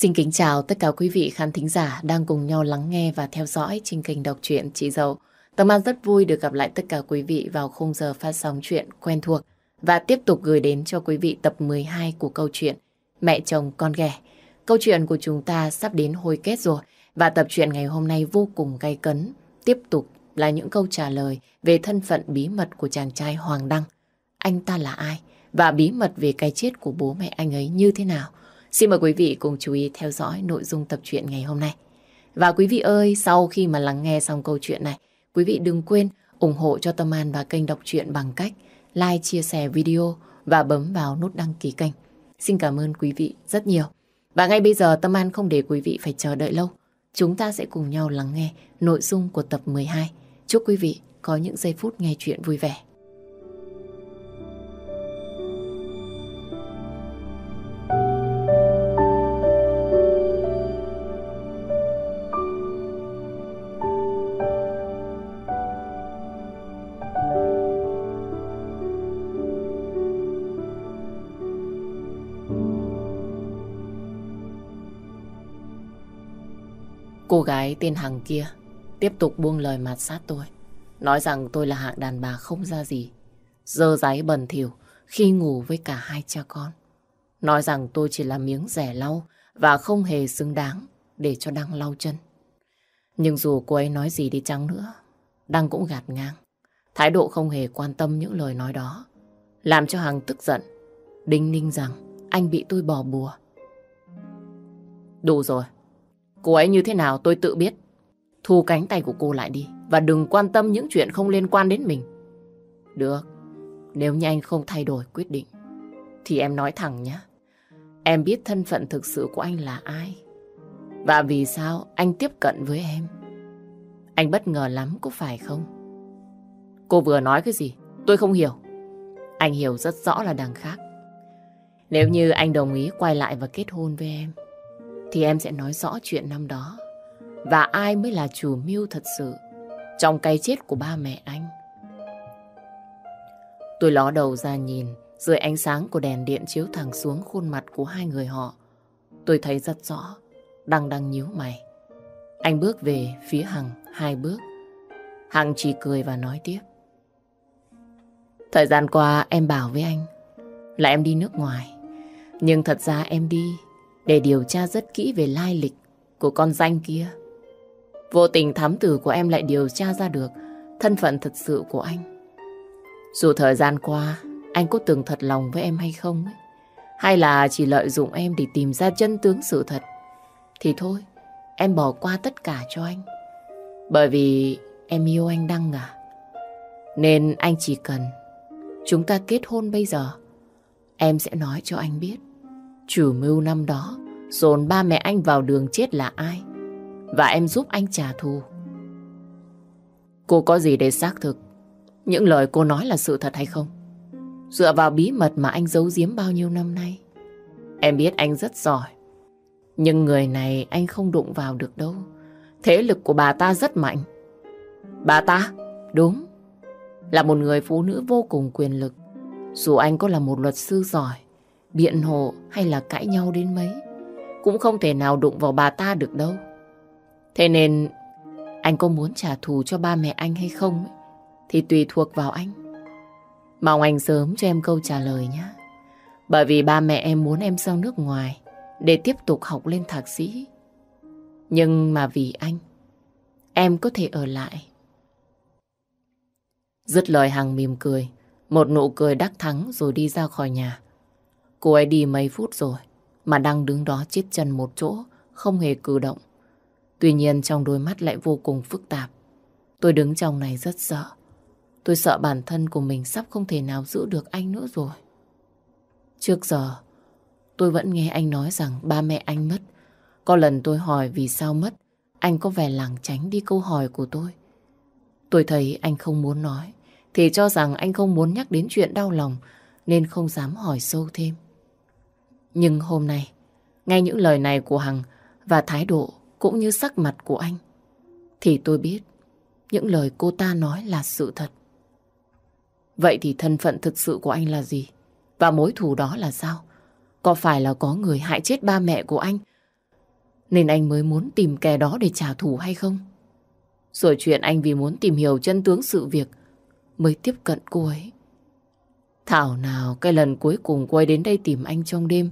Xin kính chào tất cả quý vị khán thính giả đang cùng nhau lắng nghe và theo dõi trên kênh đọc truyện Chị Dậu. Tâm An rất vui được gặp lại tất cả quý vị vào khung giờ phát sóng chuyện quen thuộc và tiếp tục gửi đến cho quý vị tập 12 của câu chuyện Mẹ chồng con ghẻ. Câu chuyện của chúng ta sắp đến hồi kết rồi và tập truyện ngày hôm nay vô cùng gay cấn. Tiếp tục là những câu trả lời về thân phận bí mật của chàng trai Hoàng Đăng. Anh ta là ai? Và bí mật về cái chết của bố mẹ anh ấy như thế nào? Xin mời quý vị cùng chú ý theo dõi nội dung tập truyện ngày hôm nay. Và quý vị ơi, sau khi mà lắng nghe xong câu chuyện này, quý vị đừng quên ủng hộ cho Tâm An và kênh đọc truyện bằng cách like, chia sẻ video và bấm vào nút đăng ký kênh. Xin cảm ơn quý vị rất nhiều. Và ngay bây giờ Tâm An không để quý vị phải chờ đợi lâu. Chúng ta sẽ cùng nhau lắng nghe nội dung của tập 12. Chúc quý vị có những giây phút nghe chuyện vui vẻ. Cô gái tên Hằng kia tiếp tục buông lời mạt sát tôi. Nói rằng tôi là hạng đàn bà không ra gì. Dơ giấy bẩn thỉu khi ngủ với cả hai cha con. Nói rằng tôi chỉ là miếng rẻ lau và không hề xứng đáng để cho Đăng lau chân. Nhưng dù cô ấy nói gì đi chăng nữa, Đăng cũng gạt ngang. Thái độ không hề quan tâm những lời nói đó. Làm cho Hằng tức giận, đinh ninh rằng anh bị tôi bỏ bùa. Đủ rồi. Cô ấy như thế nào tôi tự biết. Thu cánh tay của cô lại đi và đừng quan tâm những chuyện không liên quan đến mình. Được, nếu như anh không thay đổi quyết định thì em nói thẳng nhé. Em biết thân phận thực sự của anh là ai và vì sao anh tiếp cận với em. Anh bất ngờ lắm có phải không? Cô vừa nói cái gì? Tôi không hiểu. Anh hiểu rất rõ là đằng khác. Nếu như anh đồng ý quay lại và kết hôn với em thì em sẽ nói rõ chuyện năm đó. Và ai mới là chủ mưu thật sự trong cái chết của ba mẹ anh. Tôi ló đầu ra nhìn, dưới ánh sáng của đèn điện chiếu thẳng xuống khuôn mặt của hai người họ. Tôi thấy rất rõ, đang đang nhíu mày. Anh bước về phía Hằng hai bước. Hằng chỉ cười và nói tiếp. Thời gian qua em bảo với anh là em đi nước ngoài. Nhưng thật ra em đi để điều tra rất kỹ về lai lịch của con danh kia. Vô tình thám tử của em lại điều tra ra được thân phận thật sự của anh. Dù thời gian qua anh có từng thật lòng với em hay không ấy, hay là chỉ lợi dụng em để tìm ra chân tướng sự thật thì thôi em bỏ qua tất cả cho anh. Bởi vì em yêu anh Đăng à. Nên anh chỉ cần chúng ta kết hôn bây giờ. Em sẽ nói cho anh biết chủ mưu năm đó dồn ba mẹ anh vào đường chết là ai và em giúp anh trả thù. Cô có gì để xác thực những lời cô nói là sự thật hay không? Dựa vào bí mật mà anh giấu giếm bao nhiêu năm nay. Em biết anh rất giỏi. Nhưng người này anh không đụng vào được đâu. Thế lực của bà ta rất mạnh. Bà ta? Đúng. Là một người phụ nữ vô cùng quyền lực. Dù anh có là một luật sư giỏi, biện hộ hay là cãi nhau đến mấy, cũng không thể nào đụng vào bà ta được đâu. Thế nên anh có muốn trả thù cho ba mẹ anh hay không ấy, thì tùy thuộc vào anh. Mong anh sớm cho em câu trả lời nhé. Bởi vì ba mẹ em muốn em sang nước ngoài để tiếp tục học lên thạc sĩ. Nhưng mà vì anh, em có thể ở lại. Dứt lời Hằng mỉm cười, một nụ cười đắc thắng rồi đi ra khỏi nhà. Cô ấy đi mấy phút rồi, mà đang đứng đó chết chân một chỗ, không hề cử động. Tuy nhiên trong đôi mắt lại vô cùng phức tạp. Tôi đứng trong này rất sợ. Tôi sợ bản thân của mình sắp không thể nào giữ được anh nữa rồi. Trước giờ, tôi vẫn nghe anh nói rằng ba mẹ anh mất. Có lần tôi hỏi vì sao mất, anh có vẻ lảng tránh đi câu hỏi của tôi. Tôi thấy anh không muốn nói, thì cho rằng anh không muốn nhắc đến chuyện đau lòng, nên không dám hỏi sâu thêm. Nhưng hôm nay, nghe những lời này của Hằng và thái độ cũng như sắc mặt của anh, thì tôi biết những lời cô ta nói là sự thật. Vậy thì thân phận thực sự của anh là gì? Và mối thù đó là sao? Có phải là có người hại chết ba mẹ của anh Nên anh mới muốn tìm kẻ đó để trả thù hay không? Rồi chuyện anh vì muốn tìm hiểu chân tướng sự việc mới tiếp cận cô ấy. Thảo nào cái lần cuối cùng quay đến đây tìm anh trong đêm,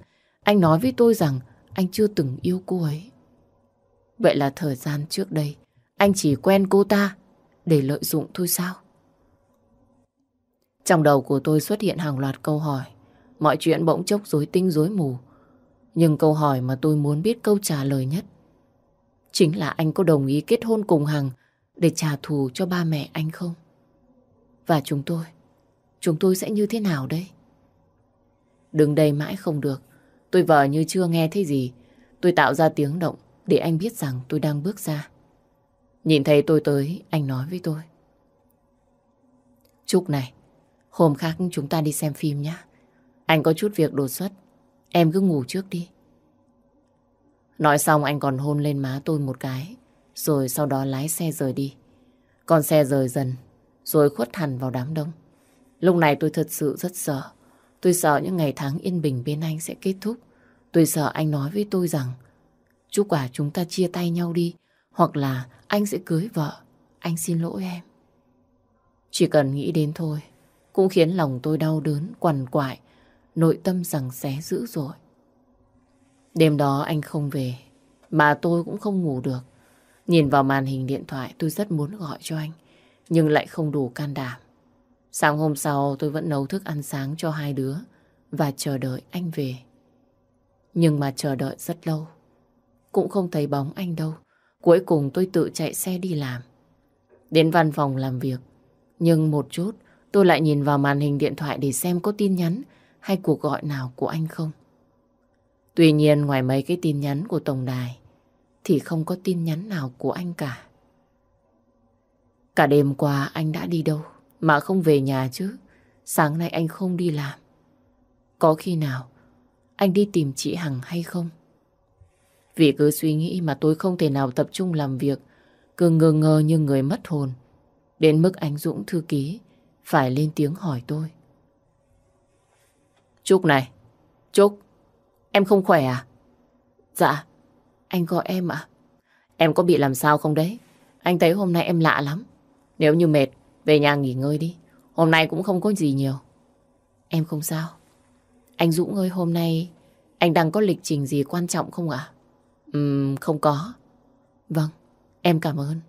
anh nói với tôi rằng anh chưa từng yêu cô ấy. Vậy là thời gian trước đây, anh chỉ quen cô ta để lợi dụng thôi sao? Trong đầu của tôi xuất hiện hàng loạt câu hỏi. Mọi chuyện bỗng chốc rối tinh rối mù. Nhưng câu hỏi mà tôi muốn biết câu trả lời nhất chính là anh có đồng ý kết hôn cùng Hằng để trả thù cho ba mẹ anh không? Và chúng tôi, chúng tôi sẽ như thế nào đây? Đứng đây mãi không được. Tôi vờ như chưa nghe thấy gì. Tôi tạo ra tiếng động để anh biết rằng tôi đang bước ra. Nhìn thấy tôi tới, anh nói với tôi. Trúc này, hôm khác chúng ta đi xem phim nhé. Anh có chút việc đột xuất, em cứ ngủ trước đi. Nói xong anh còn hôn lên má tôi một cái, rồi sau đó lái xe rời đi. Con xe rời dần, rồi khuất hẳn vào đám đông. Lúc này tôi thật sự rất sợ. Tôi sợ những ngày tháng yên bình bên anh sẽ kết thúc. Tôi sợ anh nói với tôi rằng Chú quả chúng ta chia tay nhau đi Hoặc là anh sẽ cưới vợ. Anh xin lỗi em. Chỉ cần nghĩ đến thôi Cũng khiến lòng tôi đau đớn, quằn quại Nội tâm rằng xé dữ rồi. Đêm đó anh không về Mà tôi cũng không ngủ được. Nhìn vào màn hình điện thoại tôi rất muốn gọi cho anh Nhưng lại không đủ can đảm. Sáng hôm sau, tôi vẫn nấu thức ăn sáng cho hai đứa Và chờ đợi anh về. Nhưng mà chờ đợi rất lâu. Cũng không thấy bóng anh đâu. Cuối cùng tôi tự chạy xe đi làm. Đến văn phòng làm việc. Nhưng một chút, tôi lại nhìn vào màn hình điện thoại để xem có tin nhắn hay cuộc gọi nào của anh không. Tuy nhiên, ngoài mấy cái tin nhắn của tổng đài, thì không có tin nhắn nào của anh cả. Cả đêm qua, anh đã đi đâu? Mà không về nhà chứ. Sáng nay anh không đi làm. Có khi nào anh đi tìm chị Hằng hay không? Vì cứ suy nghĩ mà tôi không thể nào tập trung làm việc, cứ ngơ ngơ như người mất hồn. Đến mức anh Dũng thư ký phải lên tiếng hỏi tôi. Trúc này, Trúc, em không khỏe à? Dạ, anh gọi em ạ. Em có bị làm sao không đấy? Anh thấy hôm nay em lạ lắm. Nếu như mệt, về nhà nghỉ ngơi đi. Hôm nay cũng không có gì nhiều. Em không sao. Anh Dũng ơi, hôm nay anh đang có lịch trình gì quan trọng không ạ? Ừm, không có. Vâng, em cảm ơn.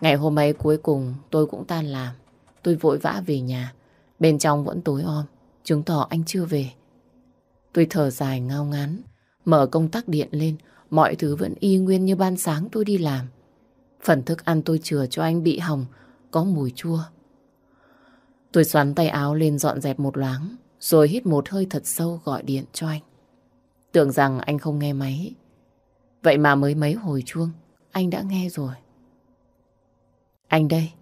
Ngày hôm ấy cuối cùng tôi cũng tan làm. Tôi vội vã về nhà. Bên trong vẫn tối om, chứng tỏ anh chưa về. Tôi thở dài ngao ngán, mở công tắc điện lên, mọi thứ vẫn y nguyên như ban sáng tôi đi làm. Phần thức ăn tôi chừa cho anh bị hỏng, có mùi chua. Tôi xoắn tay áo lên dọn dẹp một loáng, rồi hít một hơi thật sâu gọi điện cho anh. Tưởng rằng anh không nghe máy. Vậy mà mới mấy hồi chuông, anh đã nghe rồi. Anh đây.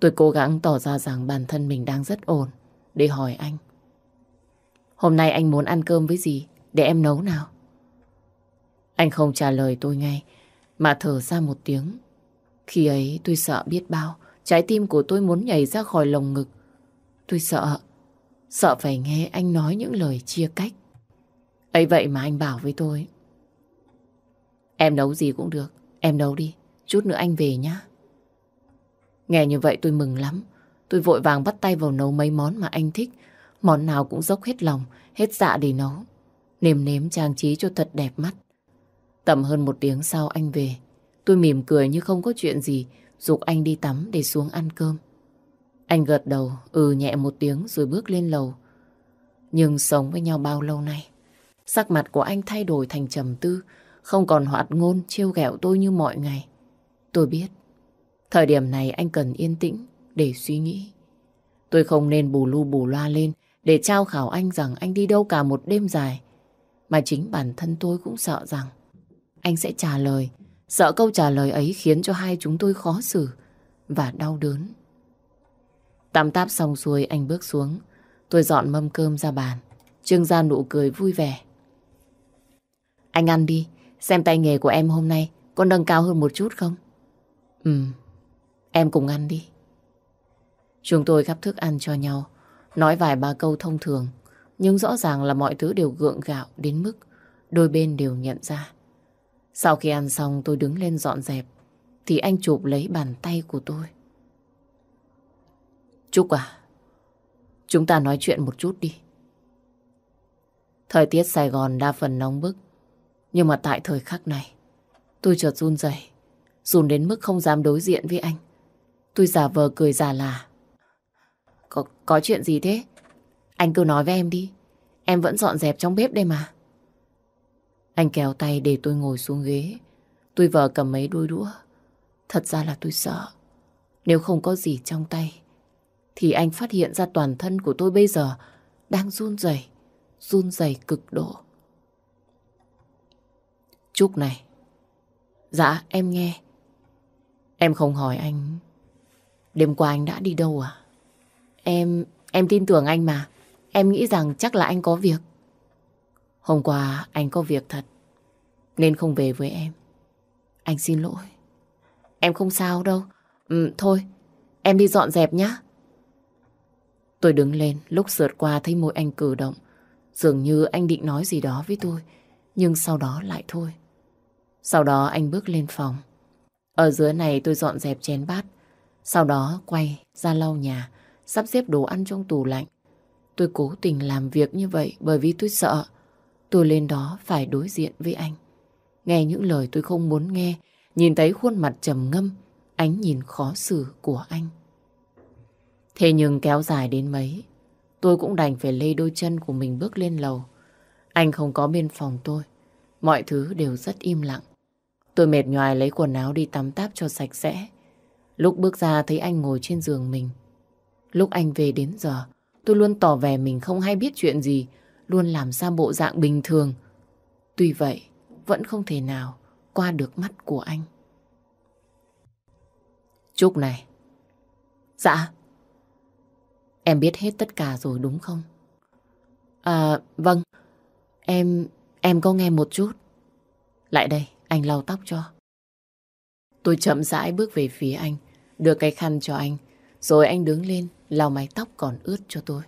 Tôi cố gắng tỏ ra rằng bản thân mình đang rất ổn để hỏi anh. Hôm nay anh muốn ăn cơm với gì để em nấu nào? Anh không trả lời tôi ngay mà thở ra một tiếng. Khi ấy tôi sợ biết bao trái tim của tôi muốn nhảy ra khỏi lồng ngực. Tôi sợ, sợ phải nghe anh nói những lời chia cách. ấy vậy mà anh bảo với tôi. Em nấu gì cũng được, em nấu đi, chút nữa anh về nhá. Nghe như vậy tôi mừng lắm. Tôi vội vàng bắt tay vào nấu mấy món mà anh thích. Món nào cũng dốc hết lòng, hết dạ để nấu. Nêm nếm trang trí cho thật đẹp mắt. Tầm hơn một tiếng sau anh về. Tôi mỉm cười như không có chuyện gì, dục anh đi tắm để xuống ăn cơm. Anh gật đầu, ừ nhẹ một tiếng rồi bước lên lầu. Nhưng sống với nhau bao lâu nay, sắc mặt của anh thay đổi thành trầm tư, không còn hoạt ngôn trêu ghẹo tôi như mọi ngày. Tôi biết, thời điểm này anh cần yên tĩnh để suy nghĩ. Tôi không nên bù lu bù loa lên để trao khảo anh rằng anh đi đâu cả một đêm dài. Mà chính bản thân tôi cũng sợ rằng anh sẽ trả lời. Sợ câu trả lời ấy khiến cho hai chúng tôi khó xử và đau đớn. Tạm táp xong xuôi, anh bước xuống. Tôi dọn mâm cơm ra bàn. Trương ra nụ cười vui vẻ. Anh ăn đi. Xem tay nghề của em hôm nay có nâng cao hơn một chút không? Ừ. Em cùng ăn đi. Chúng tôi gắp thức ăn cho nhau. Nói vài ba câu thông thường. Nhưng rõ ràng là mọi thứ đều gượng gạo đến mức đôi bên đều nhận ra. Sau khi ăn xong tôi đứng lên dọn dẹp, thì anh chụp lấy bàn tay của tôi. Trúc à, chúng ta nói chuyện một chút đi. Thời tiết Sài Gòn đa phần nóng bức, nhưng mà tại thời khắc này, tôi chợt run rẩy, run đến mức không dám đối diện với anh. Tôi giả vờ cười giả là. Có, có chuyện gì thế? Anh cứ nói với em đi. Em vẫn dọn dẹp trong bếp đây mà. Anh kéo tay để tôi ngồi xuống ghế. Tôi vờ cầm mấy đôi đũa. Thật ra là tôi sợ. Nếu không có gì trong tay, thì anh phát hiện ra toàn thân của tôi bây giờ đang run rẩy, run rẩy cực độ. Trúc này. Dạ, em nghe. Em không hỏi anh. Đêm qua anh đã đi đâu à? Em, em tin tưởng anh mà. Em nghĩ rằng chắc là anh có việc. Hôm qua anh có việc thật. Nên không về với em. Anh xin lỗi. Em không sao đâu. Ừ, thôi, em đi dọn dẹp nhá. Tôi đứng lên, lúc sượt qua thấy môi anh cử động. Dường như anh định nói gì đó với tôi, nhưng sau đó lại thôi. Sau đó anh bước lên phòng. Ở dưới này tôi dọn dẹp chén bát, sau đó quay ra lau nhà, sắp xếp đồ ăn trong tủ lạnh. Tôi cố tình làm việc như vậy bởi vì tôi sợ tôi lên đó phải đối diện với anh. Nghe những lời tôi không muốn nghe, nhìn thấy khuôn mặt trầm ngâm, ánh nhìn khó xử của anh. Thế nhưng kéo dài đến mấy, tôi cũng đành phải lê đôi chân của mình bước lên lầu. Anh không có bên phòng tôi, mọi thứ đều rất im lặng. Tôi mệt nhoài lấy quần áo đi tắm táp cho sạch sẽ. Lúc bước ra thấy anh ngồi trên giường mình. Lúc anh về đến giờ, tôi luôn tỏ vẻ mình không hay biết chuyện gì, luôn làm ra bộ dạng bình thường. Tuy vậy, vẫn không thể nào qua được mắt của anh. Trúc này. Dạ. Em biết hết tất cả rồi đúng không? À, vâng. Em, em có nghe một chút. Lại đây, anh lau tóc cho. Tôi chậm rãi bước về phía anh, đưa cái khăn cho anh, rồi anh đứng lên, lau mái tóc còn ướt cho tôi.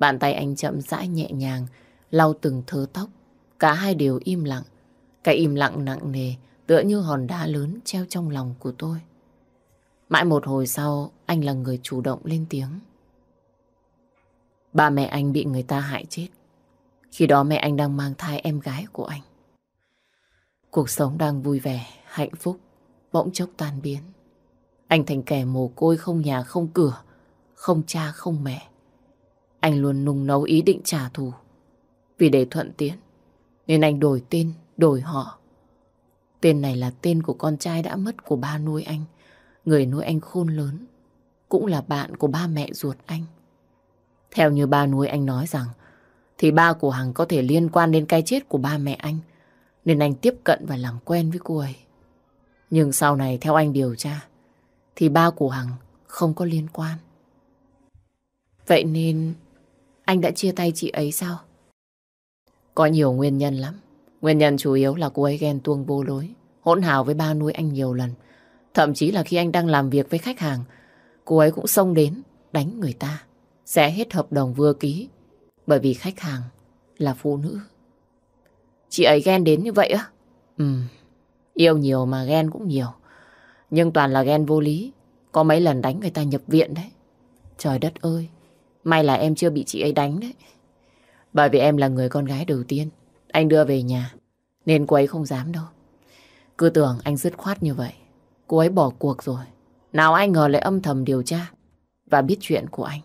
Bàn tay anh chậm rãi nhẹ nhàng, lau từng thớ tóc. Cả hai đều im lặng. Cái im lặng nặng nề, tựa như hòn đá lớn treo trong lòng của tôi. Mãi một hồi sau, anh là người chủ động lên tiếng. Ba mẹ anh bị người ta hại chết. Khi đó mẹ anh đang mang thai em gái của anh. Cuộc sống đang vui vẻ, hạnh phúc, bỗng chốc tan biến. Anh thành kẻ mồ côi không nhà không cửa, không cha không mẹ. Anh luôn nung nấu ý định trả thù. Vì để thuận tiện, nên anh đổi tên, đổi họ. Tên này là tên của con trai đã mất của ba nuôi anh, người nuôi anh khôn lớn, cũng là bạn của ba mẹ ruột anh. Theo như ba nuôi anh nói rằng, thì ba của Hằng có thể liên quan đến cái chết của ba mẹ anh, nên anh tiếp cận và làm quen với cô ấy. Nhưng sau này theo anh điều tra, thì ba của Hằng không có liên quan. Vậy nên anh đã chia tay chị ấy sao? Có nhiều nguyên nhân lắm. Nguyên nhân chủ yếu là cô ấy ghen tuông vô lối, hỗn hào với ba nuôi anh nhiều lần. Thậm chí là khi anh đang làm việc với khách hàng, cô ấy cũng xông đến đánh người ta. Sẽ hết hợp đồng vừa ký bởi vì khách hàng là phụ nữ. Chị ấy ghen đến như vậy á? Ừ, yêu nhiều mà ghen cũng nhiều. Nhưng toàn là ghen vô lý. Có mấy lần đánh người ta nhập viện đấy. Trời đất ơi, may là em chưa bị chị ấy đánh đấy. Bởi vì em là người con gái đầu tiên anh đưa về nhà, nên cô ấy không dám đâu. Cứ tưởng anh dứt khoát như vậy. Cô ấy bỏ cuộc rồi. Nào ai ngờ lại âm thầm điều tra và biết chuyện của anh.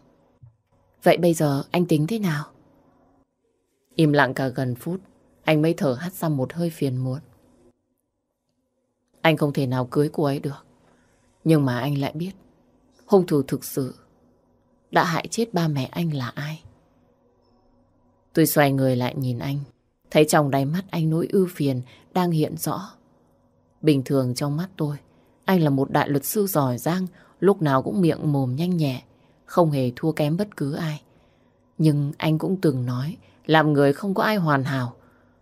Vậy bây giờ anh tính thế nào? Im lặng cả gần phút, anh mới thở hắt ra một hơi phiền muộn. Anh không thể nào cưới cô ấy được. Nhưng mà anh lại biết hung thủ thực sự đã hại chết ba mẹ anh là ai. Tôi xoay người lại nhìn anh, thấy trong đáy mắt anh nỗi ưu phiền đang hiện rõ. Bình thường trong mắt tôi, anh là một đại luật sư giỏi giang, lúc nào cũng miệng mồm nhanh nhẹ, không hề thua kém bất cứ ai. Nhưng anh cũng từng nói, làm người không có ai hoàn hảo,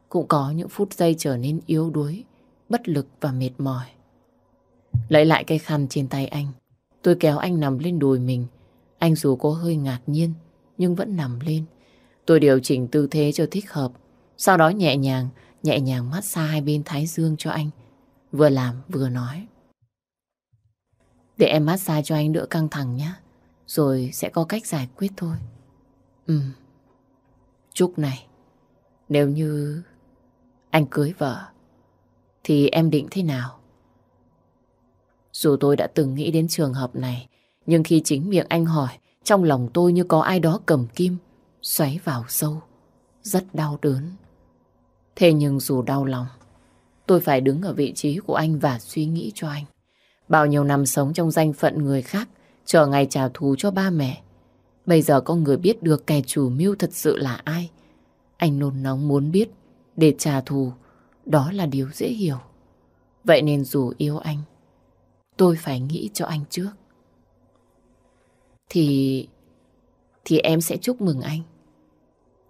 cũng có những phút giây trở nên yếu đuối, bất lực và mệt mỏi. Lấy lại cây khăn trên tay anh, tôi kéo anh nằm lên đùi mình. Anh dù có hơi ngạc nhiên, nhưng vẫn nằm lên. Tôi điều chỉnh tư thế cho thích hợp, sau đó nhẹ nhàng nhẹ nhàng mát xa hai bên thái dương cho anh. Vừa làm vừa nói. Để em mát xa cho anh đỡ căng thẳng nhé. Rồi sẽ có cách giải quyết thôi. Ừ. Trúc này, nếu như anh cưới vợ, thì em định thế nào? Dù tôi đã từng nghĩ đến trường hợp này, nhưng khi chính miệng anh hỏi, trong lòng tôi như có ai đó cầm kim, xoáy vào sâu, rất đau đớn. Thế nhưng dù đau lòng, tôi phải đứng ở vị trí của anh và suy nghĩ cho anh. Bao nhiêu năm sống trong danh phận người khác, chờ ngày trả thù cho ba mẹ. Bây giờ có người biết được kẻ chủ mưu thật sự là ai. Anh nôn nóng muốn biết, để trả thù, đó là điều dễ hiểu. Vậy nên dù yêu anh, tôi phải nghĩ cho anh trước. Thì... thì em sẽ chúc mừng anh.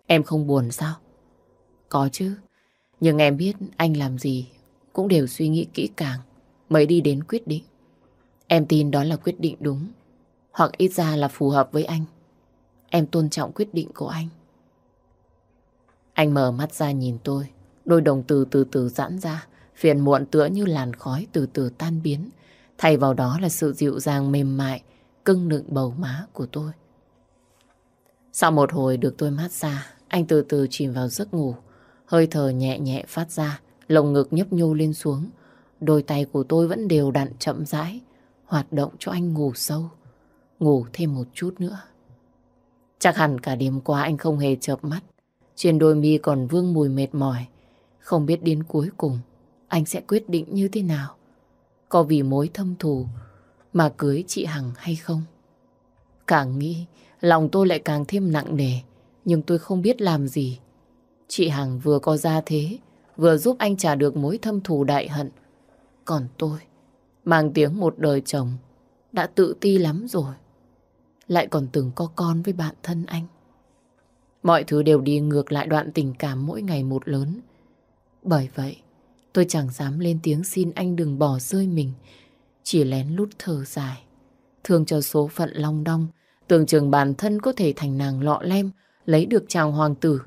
Em không buồn sao? Có chứ. Nhưng em biết anh làm gì cũng đều suy nghĩ kỹ càng mới đi đến quyết định. Em tin đó là quyết định đúng. Hoặc ít ra là phù hợp với anh. Em tôn trọng quyết định của anh. Anh mở mắt ra nhìn tôi. Đôi đồng từ từ từ giãn ra. Phiền muộn tựa như làn khói từ từ tan biến. Thay vào đó là sự dịu dàng mềm mại, cưng nựng bầu má của tôi. Sau một hồi được tôi mát xa, anh từ từ chìm vào giấc ngủ. Hơi thở nhẹ nhẹ phát ra, lồng ngực nhấp nhô lên xuống. Đôi tay của tôi vẫn đều đặn chậm rãi, hoạt động cho anh ngủ sâu. Ngủ thêm một chút nữa. Chắc hẳn cả đêm qua anh không hề chợp mắt. Trên đôi mi còn vương mùi mệt mỏi. Không biết đến cuối cùng anh sẽ quyết định như thế nào. Có vì mối thâm thù mà cưới chị Hằng hay không? Càng nghĩ, lòng tôi lại càng thêm nặng nề. Nhưng tôi không biết làm gì. Chị Hằng vừa có gia thế, vừa giúp anh trả được mối thâm thù đại hận. Còn tôi, mang tiếng một đời chồng, đã tự ti lắm rồi. Lại còn từng có con với bạn thân anh. Mọi thứ đều đi ngược lại đoạn tình cảm mỗi ngày một lớn. Bởi vậy, tôi chẳng dám lên tiếng xin anh đừng bỏ rơi mình. Chỉ lén lút thở dài. Thương cho số phận long đong, tưởng chừng bản thân có thể thành nàng lọ lem, lấy được chàng hoàng tử.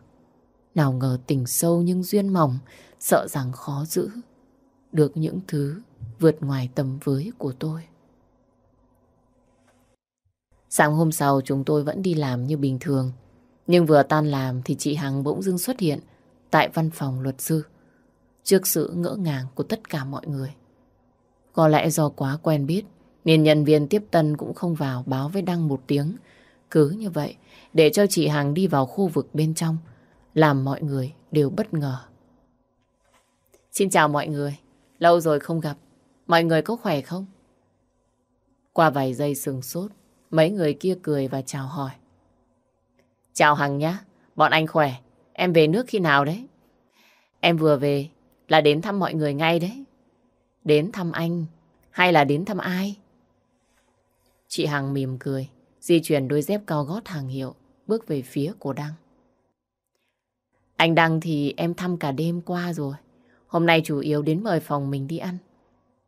Nào ngờ tình sâu nhưng duyên mỏng, sợ rằng khó giữ. Được những thứ vượt ngoài tầm với của tôi. Sáng hôm sau chúng tôi vẫn đi làm như bình thường. Nhưng vừa tan làm thì chị Hằng bỗng dưng xuất hiện tại văn phòng luật sư. Trước sự ngỡ ngàng của tất cả mọi người. Có lẽ do quá quen biết nên nhân viên tiếp tân cũng không vào báo với Đăng một tiếng. Cứ như vậy để cho chị Hằng đi vào khu vực bên trong làm mọi người đều bất ngờ. Xin chào mọi người. Lâu rồi không gặp. Mọi người có khỏe không? Qua vài giây sừng sốt, mấy người kia cười và chào hỏi. Chào Hằng nhá, bọn anh khỏe. Em về nước khi nào đấy? Em vừa về là đến thăm mọi người ngay đấy. Đến thăm anh hay là đến thăm ai? Chị Hằng mỉm cười, di chuyển đôi dép cao gót hàng hiệu, bước về phía của Đăng. Anh Đăng thì em thăm cả đêm qua rồi. Hôm nay chủ yếu đến mời phòng mình đi ăn.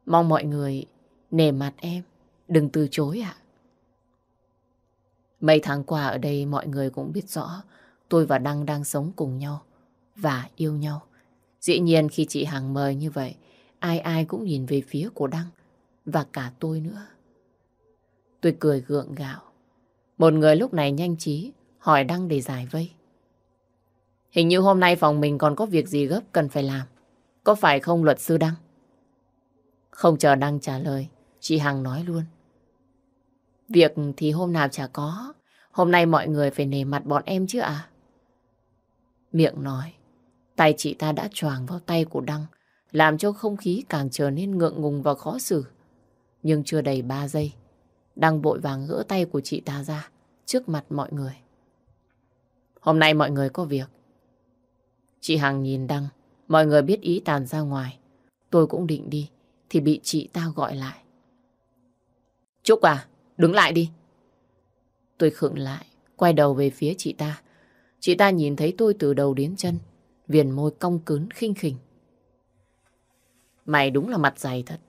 Mong mọi người nể mặt em, đừng từ chối ạ. Mấy tháng qua ở đây mọi người cũng biết rõ tôi và Đăng đang sống cùng nhau và yêu nhau. Dĩ nhiên khi chị Hằng mời như vậy, ai ai cũng nhìn về phía của Đăng và cả tôi nữa. Tôi cười gượng gạo. Một người lúc này nhanh trí hỏi Đăng để giải vây. Hình như hôm nay phòng mình còn có việc gì gấp cần phải làm. Có phải không luật sư Đăng? Không chờ Đăng trả lời, chị Hằng nói luôn. Việc thì hôm nào chả có. Hôm nay mọi người phải nề mặt bọn em chứ à? Miệng nói, tay chị ta đã choàng vào tay của Đăng, làm cho không khí càng trở nên ngượng ngùng và khó xử. Nhưng chưa đầy ba giây, Đăng vội vàng gỡ tay của chị ta ra trước mặt mọi người. Hôm nay mọi người có việc. Chị Hằng nhìn Đăng, mọi người biết ý tàn ra ngoài. Tôi cũng định đi, thì bị chị ta gọi lại. Trúc à, đứng lại đi. Tôi khựng lại, quay đầu về phía chị ta. Chị ta nhìn thấy tôi từ đầu đến chân, viền môi cong cứng khinh khỉnh. Mày đúng là mặt dày thật.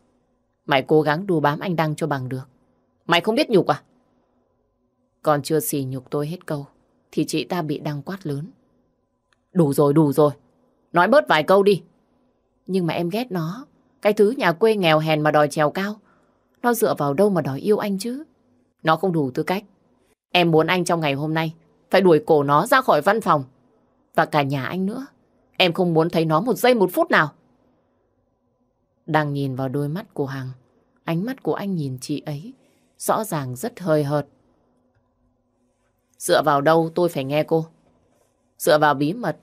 Mày cố gắng đùa bám anh Đăng cho bằng được. Mày không biết nhục à? Còn chưa xì nhục tôi hết câu, thì chị ta bị Đăng quát lớn. Đủ rồi, đủ rồi. Nói bớt vài câu đi. Nhưng mà em ghét nó. Cái thứ nhà quê nghèo hèn mà đòi trèo cao. Nó dựa vào đâu mà đòi yêu anh chứ? Nó không đủ tư cách. Em muốn anh trong ngày hôm nay phải đuổi cổ nó ra khỏi văn phòng. Và cả nhà anh nữa. Em không muốn thấy nó một giây một phút nào. Đang nhìn vào đôi mắt của Hằng. Ánh mắt của anh nhìn chị ấy. Rõ ràng rất hơi hợt. Dựa vào đâu tôi phải nghe cô. Dựa vào bí mật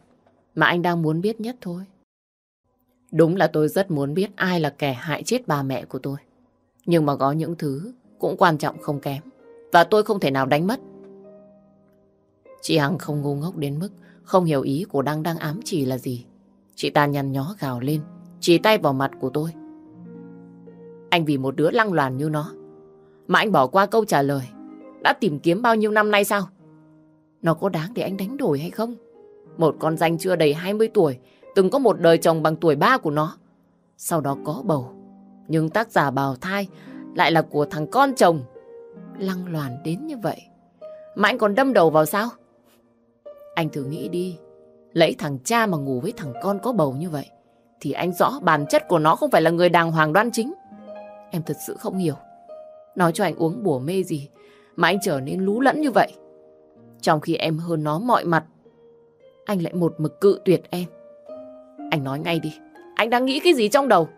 mà anh đang muốn biết nhất thôi. Đúng là tôi rất muốn biết ai là kẻ hại chết bà mẹ của tôi. Nhưng mà có những thứ cũng quan trọng không kém. Và tôi không thể nào đánh mất. Chị Hằng không ngu ngốc đến mức không hiểu ý của Đăng đang ám chỉ là gì. Chị ta nhăn nhó gào lên, chỉ tay vào mặt của tôi. Anh vì một đứa lăng loàn như nó, mà anh bỏ qua câu trả lời. Đã tìm kiếm bao nhiêu năm nay sao? Nó có đáng để anh đánh đổi hay không? Một con danh chưa đầy 20 tuổi, từng có một đời chồng bằng tuổi ba của nó. Sau đó có bầu. Nhưng tác giả bào thai lại là của thằng con chồng. Lăng loàn đến như vậy. Mà anh còn đâm đầu vào sao? Anh thử nghĩ đi. Lấy thằng cha mà ngủ với thằng con có bầu như vậy. Thì anh rõ bản chất của nó không phải là người đàng hoàng đoan chính. Em thật sự không hiểu. Nói cho anh uống bùa mê gì mà anh trở nên lú lẫn như vậy. Trong khi em hơn nó mọi mặt, anh lại một mực cự tuyệt em. Anh nói ngay đi, anh đang nghĩ cái gì trong đầu?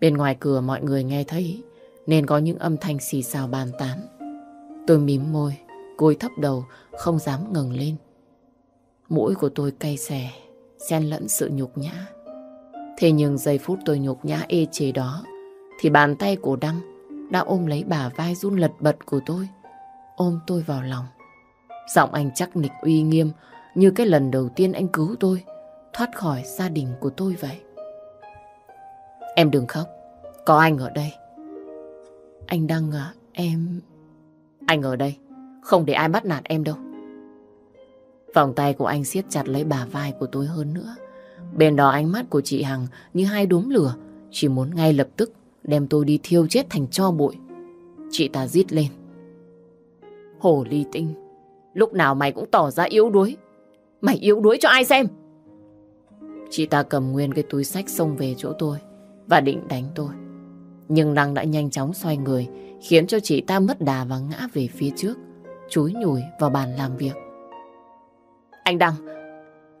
Bên ngoài cửa mọi người nghe thấy, nên có những âm thanh xì xào bàn tán. Tôi mím môi, cúi thấp đầu, không dám ngừng lên. Mũi của tôi cay xè, xen lẫn sự nhục nhã. Thế nhưng giây phút tôi nhục nhã ê chề đó, thì bàn tay của Đăng đã ôm lấy bà vai run lật bật của tôi, ôm tôi vào lòng. Giọng anh chắc nịch uy nghiêm như cái lần đầu tiên anh cứu tôi, thoát khỏi gia đình của tôi vậy. Em đừng khóc, có anh ở đây. Anh Đăng à, em... Anh ở đây, không để ai bắt nạt em đâu. Vòng tay của anh siết chặt lấy bà vai của tôi hơn nữa. Bên đó ánh mắt của chị Hằng như hai đốm lửa, chỉ muốn ngay lập tức đem tôi đi thiêu chết thành cho bụi. Chị ta rít lên. Hồ ly tinh, lúc nào mày cũng tỏ ra yếu đuối. Mày yếu đuối cho ai xem? Chị ta cầm nguyên cái túi sách xông về chỗ tôi và định đánh tôi. Nhưng Đăng đã nhanh chóng xoay người khiến cho chị ta mất đà và ngã về phía trước, chúi nhủi vào bàn làm việc. Anh Đăng,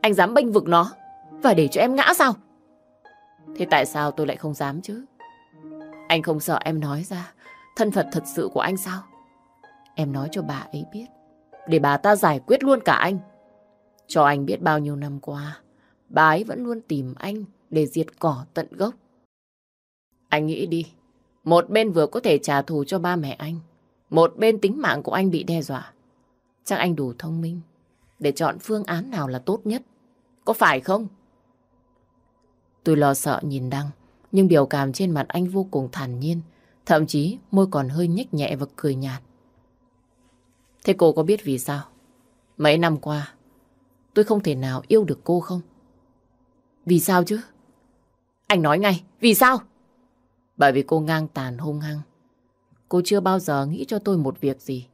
anh dám bênh vực nó và để cho em ngã sao? Thế tại sao tôi lại không dám chứ? Anh không sợ em nói ra thân phận thật sự của anh sao? Em nói cho bà ấy biết, để bà ta giải quyết luôn cả anh. Cho anh biết bao nhiêu năm qua, bà ấy vẫn luôn tìm anh để diệt cỏ tận gốc. Anh nghĩ đi, một bên vừa có thể trả thù cho ba mẹ anh, một bên tính mạng của anh bị đe dọa. Chắc anh đủ thông minh để chọn phương án nào là tốt nhất. Có phải không? Tôi lo sợ nhìn Đăng, nhưng biểu cảm trên mặt anh vô cùng thản nhiên, thậm chí môi còn hơi nhếch nhẹ và cười nhạt. Thế cô có biết vì sao? Mấy năm qua, tôi không thể nào yêu được cô không? Vì sao chứ? Anh nói ngay, vì sao? Bởi vì cô ngang tàn hung hăng. Cô chưa bao giờ nghĩ cho tôi một việc gì.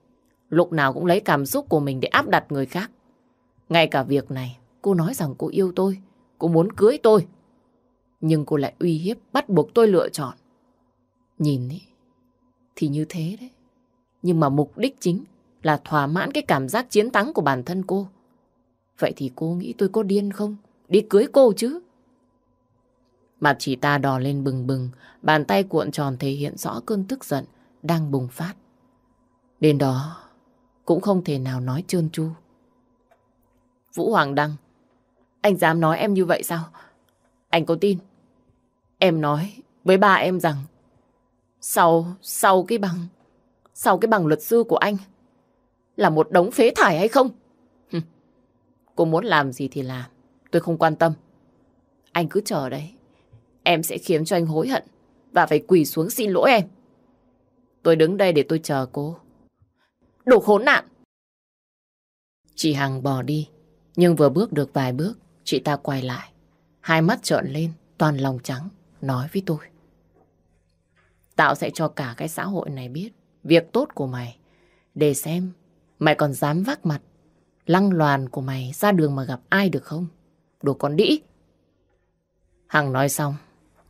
Lúc nào cũng lấy cảm xúc của mình để áp đặt người khác. Ngay cả việc này, cô nói rằng cô yêu tôi, cô muốn cưới tôi. Nhưng cô lại uy hiếp, bắt buộc tôi lựa chọn. Nhìn ý, thì như thế đấy. Nhưng mà mục đích chính là thỏa mãn cái cảm giác chiến thắng của bản thân cô. Vậy thì cô nghĩ tôi có điên không? Đi cưới cô chứ? Mặt chị ta đỏ lên bừng bừng, bàn tay cuộn tròn thể hiện rõ cơn tức giận đang bùng phát. Đến đó cũng không thể nào nói trơn tru. Vũ Hoàng Đăng, anh dám nói em như vậy sao? Anh có tin? Em nói với ba em rằng sau, sau cái bằng, sau cái bằng luật sư của anh là một đống phế thải hay không? Cô muốn làm gì thì làm, tôi không quan tâm. Anh cứ chờ đấy, em sẽ khiến cho anh hối hận và phải quỳ xuống xin lỗi em. Tôi đứng đây để tôi chờ cô. Đồ khốn nạn! Chị Hằng bỏ đi, nhưng vừa bước được vài bước, chị ta quay lại. Hai mắt trợn lên, toàn lòng trắng, nói với tôi. Tạo sẽ cho cả cái xã hội này biết việc tốt của mày. Để xem mày còn dám vác mặt lăng loàn của mày ra đường mà gặp ai được không? đồ con đĩ. Hằng nói xong,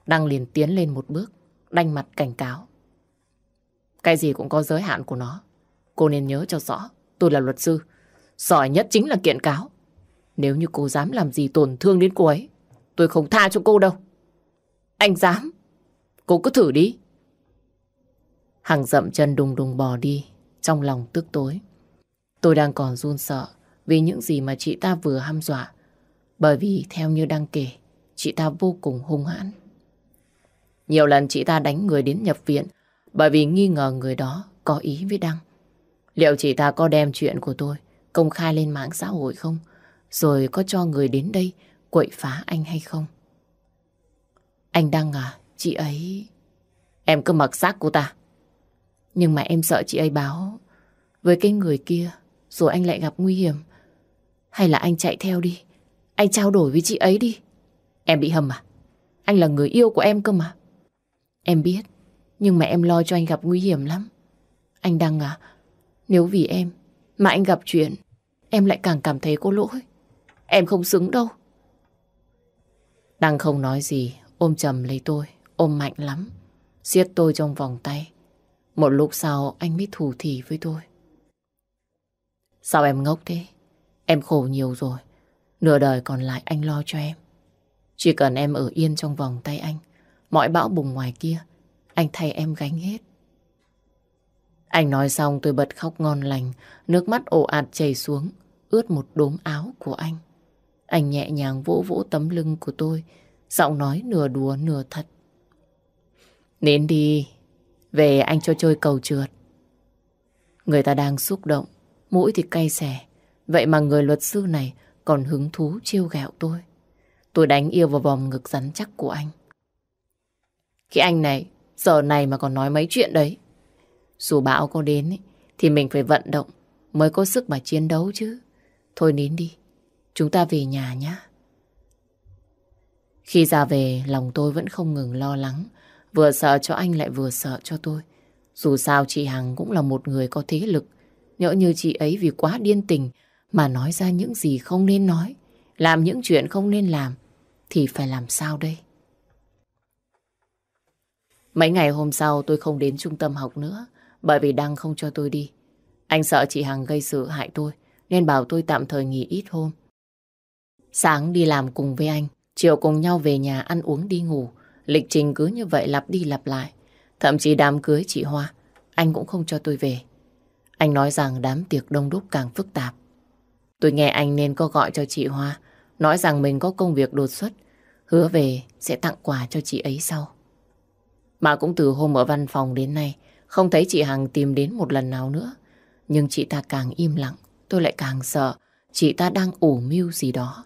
Đăng liền tiến lên một bước, đanh mặt cảnh cáo. Cái gì cũng có giới hạn của nó. Cô nên nhớ cho rõ, tôi là luật sư. Giỏi nhất chính là kiện cáo. Nếu như cô dám làm gì tổn thương đến cô ấy, tôi không tha cho cô đâu. Anh dám. Cô cứ thử đi. Hằng dậm chân đùng đùng bò đi, trong lòng tức tối. Tôi đang còn run sợ vì những gì mà chị ta vừa hăm dọa. Bởi vì theo như đang kể, chị ta vô cùng hung hãn. Nhiều lần chị ta đánh người đến nhập viện bởi vì nghi ngờ người đó có ý với Đăng. Liệu chị ta có đem chuyện của tôi công khai lên mạng xã hội không? Rồi có cho người đến đây quậy phá anh hay không? Anh Đăng à, chị ấy... Em cứ mặc xác cô ta. Nhưng mà em sợ chị ấy báo với cái người kia rồi anh lại gặp nguy hiểm. Hay là anh chạy theo đi. Anh trao đổi với chị ấy đi. Em bị hầm à? Anh là người yêu của em cơ mà. Em biết. Nhưng mà em lo cho anh gặp nguy hiểm lắm. Anh Đăng à, nếu vì em mà anh gặp chuyện, em lại càng cảm thấy có lỗi. Em không xứng đâu. Đăng không nói gì, ôm chầm lấy tôi, ôm mạnh lắm. siết tôi trong vòng tay. Một lúc sau anh mới thủ thỉ với tôi. Sao em ngốc thế? Em khổ nhiều rồi. Nửa đời còn lại anh lo cho em. Chỉ cần em ở yên trong vòng tay anh, mọi bão bùng ngoài kia, anh thay em gánh hết. Anh nói xong tôi bật khóc ngon lành, nước mắt ồ ạt chảy xuống, ướt một đốm áo của anh. Anh nhẹ nhàng vỗ vỗ tấm lưng của tôi, giọng nói nửa đùa nửa thật. Đến đi, về anh cho chơi cầu trượt. Người ta đang xúc động, mũi thì cay xẻ. Vậy mà người luật sư này còn hứng thú chiêu gẹo tôi. Tôi đánh yêu vào vòng ngực rắn chắc của anh. khi anh này, giờ này mà còn nói mấy chuyện đấy. Dù bão có đến ấy, thì mình phải vận động mới có sức mà chiến đấu chứ. Thôi nín đi, chúng ta về nhà nhé. Khi ra về, lòng tôi vẫn không ngừng lo lắng. Vừa sợ cho anh lại vừa sợ cho tôi. Dù sao chị Hằng cũng là một người có thế lực. Nhỡ như chị ấy vì quá điên tình mà nói ra những gì không nên nói, làm những chuyện không nên làm, thì phải làm sao đây? Mấy ngày hôm sau tôi không đến trung tâm học nữa, bởi vì Đăng không cho tôi đi. Anh sợ chị Hằng gây sự hại tôi, nên bảo tôi tạm thời nghỉ ít hôm. Sáng đi làm cùng với anh, chiều cùng nhau về nhà ăn uống đi ngủ. Lịch trình cứ như vậy lặp đi lặp lại. Thậm chí đám cưới chị Hoa, anh cũng không cho tôi về. Anh nói rằng đám tiệc đông đúc càng phức tạp. Tôi nghe anh nên có gọi cho chị Hoa, nói rằng mình có công việc đột xuất, hứa về sẽ tặng quà cho chị ấy sau. Mà cũng từ hôm ở văn phòng đến nay, không thấy chị Hằng tìm đến một lần nào nữa. Nhưng chị ta càng im lặng, tôi lại càng sợ chị ta đang ủ mưu gì đó.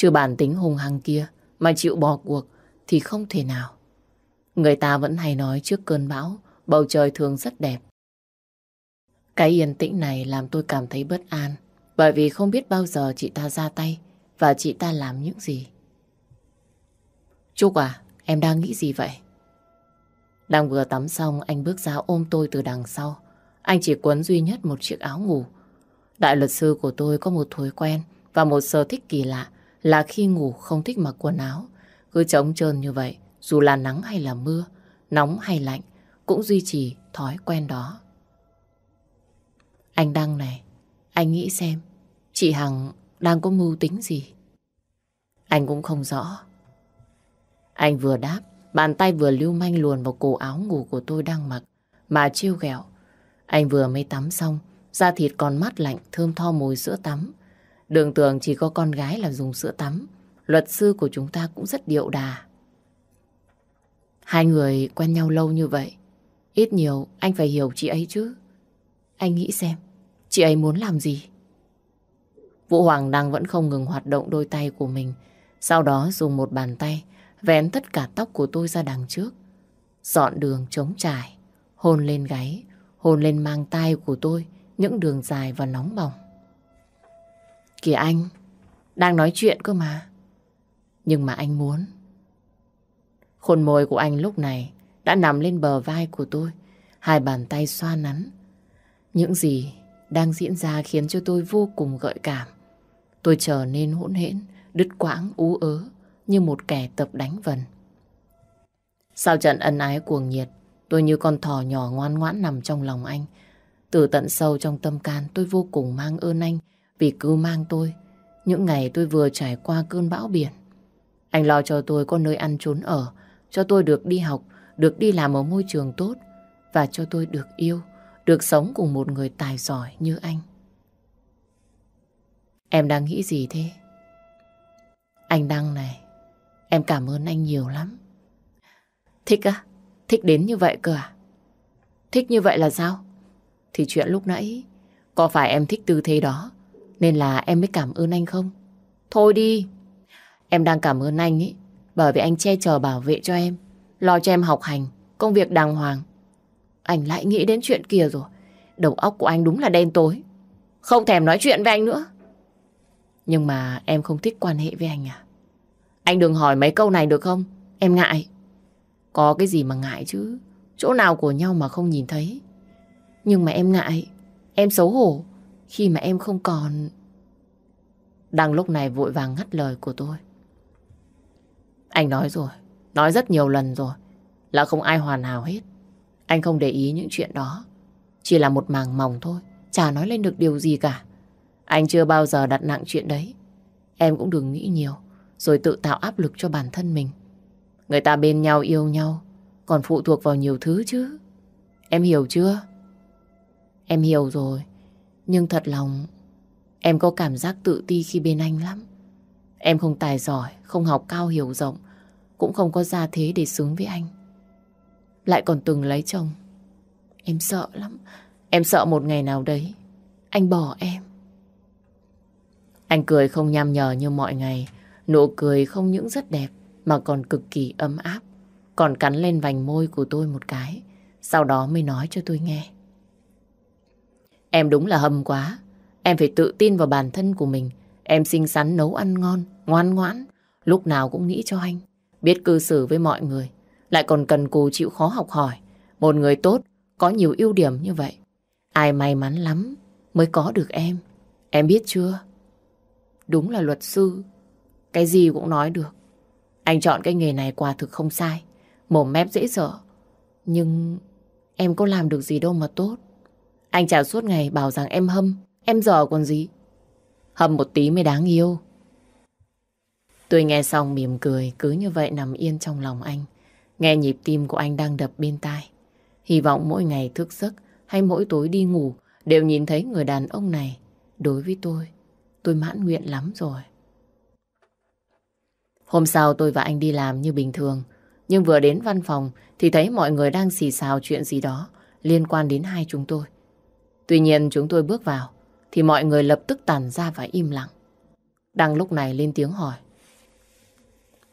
Chưa bản tính hung hăng kia mà chịu bỏ cuộc thì không thể nào. Người ta vẫn hay nói trước cơn bão, bầu trời thường rất đẹp. Cái yên tĩnh này làm tôi cảm thấy bất an, bởi vì không biết bao giờ chị ta ra tay và chị ta làm những gì. Trúc à, em đang nghĩ gì vậy? Đang vừa tắm xong, anh bước ra ôm tôi từ đằng sau. Anh chỉ quấn duy nhất một chiếc áo ngủ. Đại luật sư của tôi có một thói quen và một sở thích kỳ lạ là khi ngủ không thích mặc quần áo. Cứ trống trơn như vậy, dù là nắng hay là mưa, nóng hay lạnh, cũng duy trì thói quen đó. Anh Đăng này, anh nghĩ xem, chị Hằng đang có mưu tính gì? Anh cũng không rõ. Anh vừa đáp, bàn tay vừa lưu manh luồn vào cổ áo ngủ của tôi đang mặc, mà chiêu ghẹo. Anh vừa mới tắm xong, da thịt còn mát lạnh, thơm tho mùi sữa tắm. Đường tưởng chỉ có con gái là dùng sữa tắm. Luật sư của chúng ta cũng rất điệu đà. Hai người quen nhau lâu như vậy. Ít nhiều anh phải hiểu chị ấy chứ. Anh nghĩ xem, chị ấy muốn làm gì? Vũ Hoàng đang vẫn không ngừng hoạt động đôi tay của mình. Sau đó dùng một bàn tay vén tất cả tóc của tôi ra đằng trước. Dọn đường trống trải, hôn lên gáy, hôn lên mang tay của tôi, những đường dài và nóng bỏng. Kìa anh, đang nói chuyện cơ mà. Nhưng mà anh muốn. khuôn môi của anh lúc này đã nằm lên bờ vai của tôi, hai bàn tay xoa nắn. Những gì đang diễn ra khiến cho tôi vô cùng gợi cảm. Tôi trở nên hỗn hển, đứt quãng ú ớ như một kẻ tập đánh vần. Sau trận ân ái cuồng nhiệt, tôi như con thỏ nhỏ ngoan ngoãn nằm trong lòng anh. Từ tận sâu trong tâm can tôi vô cùng mang ơn anh vì cứu mang tôi. Những ngày tôi vừa trải qua cơn bão biển. Anh lo cho tôi có nơi ăn trốn ở, cho tôi được đi học, được đi làm ở môi trường tốt và cho tôi được yêu, được sống cùng một người tài giỏi như anh. Em đang nghĩ gì thế? Anh Đăng này, em cảm ơn anh nhiều lắm. Thích á? Thích đến như vậy cơ à? Thích như vậy là sao? Thì chuyện lúc nãy, có phải em thích tư thế đó, nên là em mới cảm ơn anh không? Thôi đi, em đang cảm ơn anh ấy, bởi vì anh che chở bảo vệ cho em, lo cho em học hành, công việc đàng hoàng. Anh lại nghĩ đến chuyện kia rồi. Đầu óc của anh đúng là đen tối. Không thèm nói chuyện với anh nữa. Nhưng mà em không thích quan hệ với anh à? Anh đừng hỏi mấy câu này được không? Em ngại. Có cái gì mà ngại chứ? Chỗ nào của nhau mà không nhìn thấy. Nhưng mà em ngại. Em xấu hổ. Khi mà em không còn... Đang lúc này vội vàng ngắt lời của tôi. Anh nói rồi. Nói rất nhiều lần rồi. Là không ai hoàn hảo hết. Anh không để ý những chuyện đó. Chỉ là một màng mỏng thôi. Chả nói lên được điều gì cả. Anh chưa bao giờ đặt nặng chuyện đấy. Em cũng đừng nghĩ nhiều. Rồi tự tạo áp lực cho bản thân mình. Người ta bên nhau yêu nhau. Còn phụ thuộc vào nhiều thứ chứ. Em hiểu chưa? Em hiểu rồi. Nhưng thật lòng Em có cảm giác tự ti khi bên anh lắm. Em không tài giỏi, không học cao hiểu rộng, cũng không có gia thế để xứng với anh. Lại còn từng lấy chồng. Em sợ lắm. Em sợ một ngày nào đấy, anh bỏ em. Anh cười không nham nhở như mọi ngày. Nụ cười không những rất đẹp, mà còn cực kỳ ấm áp. Còn cắn lên vành môi của tôi một cái. Sau đó mới nói cho tôi nghe. Em đúng là hâm quá. Em phải tự tin vào bản thân của mình. Em xinh xắn nấu ăn ngon, ngoan ngoãn. Lúc nào cũng nghĩ cho anh. Biết cư xử với mọi người. Lại còn cần cù chịu khó học hỏi. Một người tốt, có nhiều ưu điểm như vậy. Ai may mắn lắm mới có được em. Em biết chưa? Đúng là luật sư. Cái gì cũng nói được. Anh chọn cái nghề này quả thực không sai. Mồm mép dễ sợ. Nhưng em có làm được gì đâu mà tốt. Anh chả suốt ngày bảo rằng em hâm, em dở còn gì. Hâm một tí mới đáng yêu. Tôi nghe xong mỉm cười, cứ như vậy nằm yên trong lòng anh. Nghe nhịp tim của anh đang đập bên tai. Hy vọng mỗi ngày thức giấc hay mỗi tối đi ngủ đều nhìn thấy người đàn ông này. Đối với tôi, tôi mãn nguyện lắm rồi. Hôm sau tôi và anh đi làm như bình thường. Nhưng vừa đến văn phòng thì thấy mọi người đang xì xào chuyện gì đó liên quan đến hai chúng tôi. Tuy nhiên chúng tôi bước vào thì mọi người lập tức tàn ra và im lặng. Đang lúc này lên tiếng hỏi.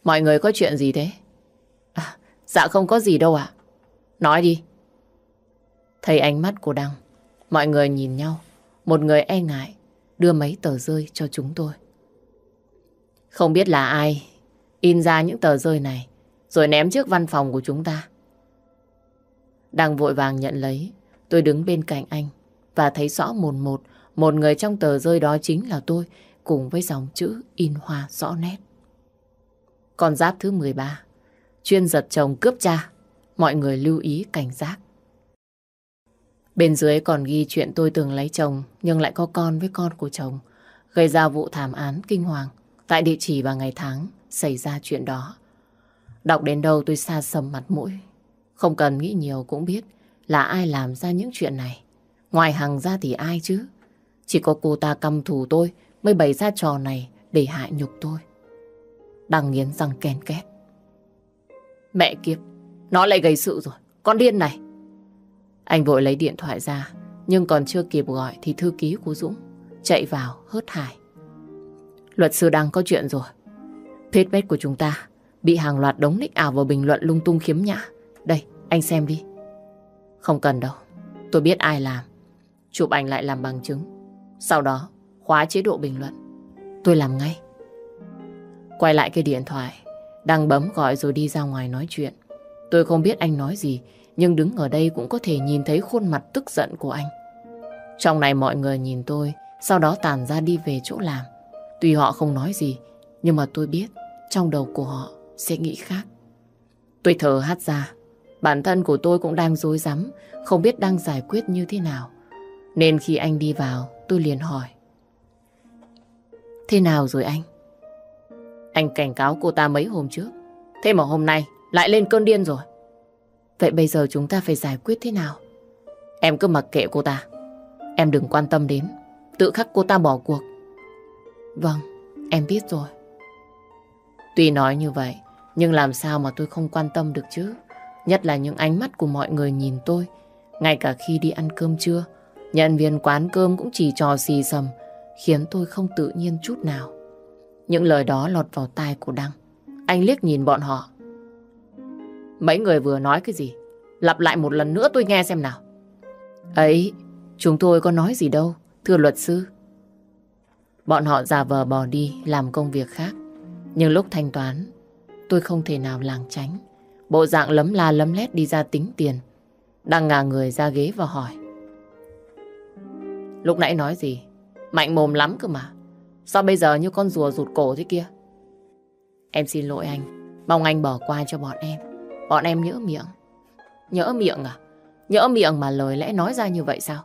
Mọi người có chuyện gì thế? À, dạ không có gì đâu ạ. Nói đi. Thấy ánh mắt của Đăng, mọi người nhìn nhau. Một người e ngại đưa mấy tờ rơi cho chúng tôi. Không biết là ai in ra những tờ rơi này rồi ném trước văn phòng của chúng ta. Đăng vội vàng nhận lấy, tôi đứng bên cạnh anh và thấy rõ mồn một, một người trong tờ rơi đó chính là tôi cùng với dòng chữ in hoa rõ nét. Con giáp thứ 13, chuyên giật chồng cướp cha, mọi người lưu ý cảnh giác. Bên dưới còn ghi chuyện tôi từng lấy chồng nhưng lại có con với con của chồng, gây ra vụ thảm án kinh hoàng tại địa chỉ và ngày tháng xảy ra chuyện đó. Đọc đến đâu tôi xa sầm mặt mũi. Không cần nghĩ nhiều cũng biết là ai làm ra những chuyện này. Ngoài Hằng ra thì ai chứ? Chỉ có cô ta căm thù tôi mới bày ra trò này để hại nhục tôi. Đằng nghiến răng ken két. Mẹ kiếp, nó lại gây sự rồi. Con điên này. Anh vội lấy điện thoại ra, nhưng còn chưa kịp gọi thì thư ký của Dũng chạy vào hớt hải. Luật sư đang có chuyện rồi. Page của chúng ta bị hàng loạt đống nick ảo vào bình luận lung tung khiếm nhã. Đây, anh xem đi. Không cần đâu. Tôi biết ai làm. Chụp ảnh lại làm bằng chứng. Sau đó, khóa chế độ bình luận. Tôi làm ngay. Quay lại cái điện thoại. Đang bấm gọi rồi đi ra ngoài nói chuyện. Tôi không biết anh nói gì, nhưng đứng ở đây cũng có thể nhìn thấy khuôn mặt tức giận của anh. Trong này mọi người nhìn tôi, sau đó tàn ra đi về chỗ làm. Tuy họ không nói gì, Nhưng mà tôi biết trong đầu của họ sẽ nghĩ khác. Tôi thở hát ra. Bản thân của tôi cũng đang dối rắm không biết đang giải quyết như thế nào. Nên khi anh đi vào, tôi liền hỏi. Thế nào rồi anh? Anh cảnh cáo cô ta mấy hôm trước. Thế mà hôm nay lại lên cơn điên rồi. Vậy bây giờ chúng ta phải giải quyết thế nào? Em cứ mặc kệ cô ta. Em đừng quan tâm đến. Tự khắc cô ta bỏ cuộc. Vâng, em biết rồi. Tuy nói như vậy, nhưng làm sao mà tôi không quan tâm được chứ? Nhất là những ánh mắt của mọi người nhìn tôi. Ngay cả khi đi ăn cơm trưa, nhân viên quán cơm cũng chỉ trò xì xầm, khiến tôi không tự nhiên chút nào. Những lời đó lọt vào tai của Đăng. Anh liếc nhìn bọn họ. Mấy người vừa nói cái gì? Lặp lại một lần nữa tôi nghe xem nào. Ấy, chúng tôi có nói gì đâu, thưa luật sư. Bọn họ giả vờ bỏ đi làm công việc khác. Nhưng lúc thanh toán, tôi không thể nào làng tránh. Bộ dạng lấm la lấm lét đi ra tính tiền. Đang ngả người ra ghế và hỏi. Lúc nãy nói gì? Mạnh mồm lắm cơ mà. Sao bây giờ như con rùa rụt cổ thế kia? Em xin lỗi anh. Mong anh bỏ qua cho bọn em. Bọn em nhỡ miệng. Nhỡ miệng à? Nhỡ miệng mà lời lẽ nói ra như vậy sao?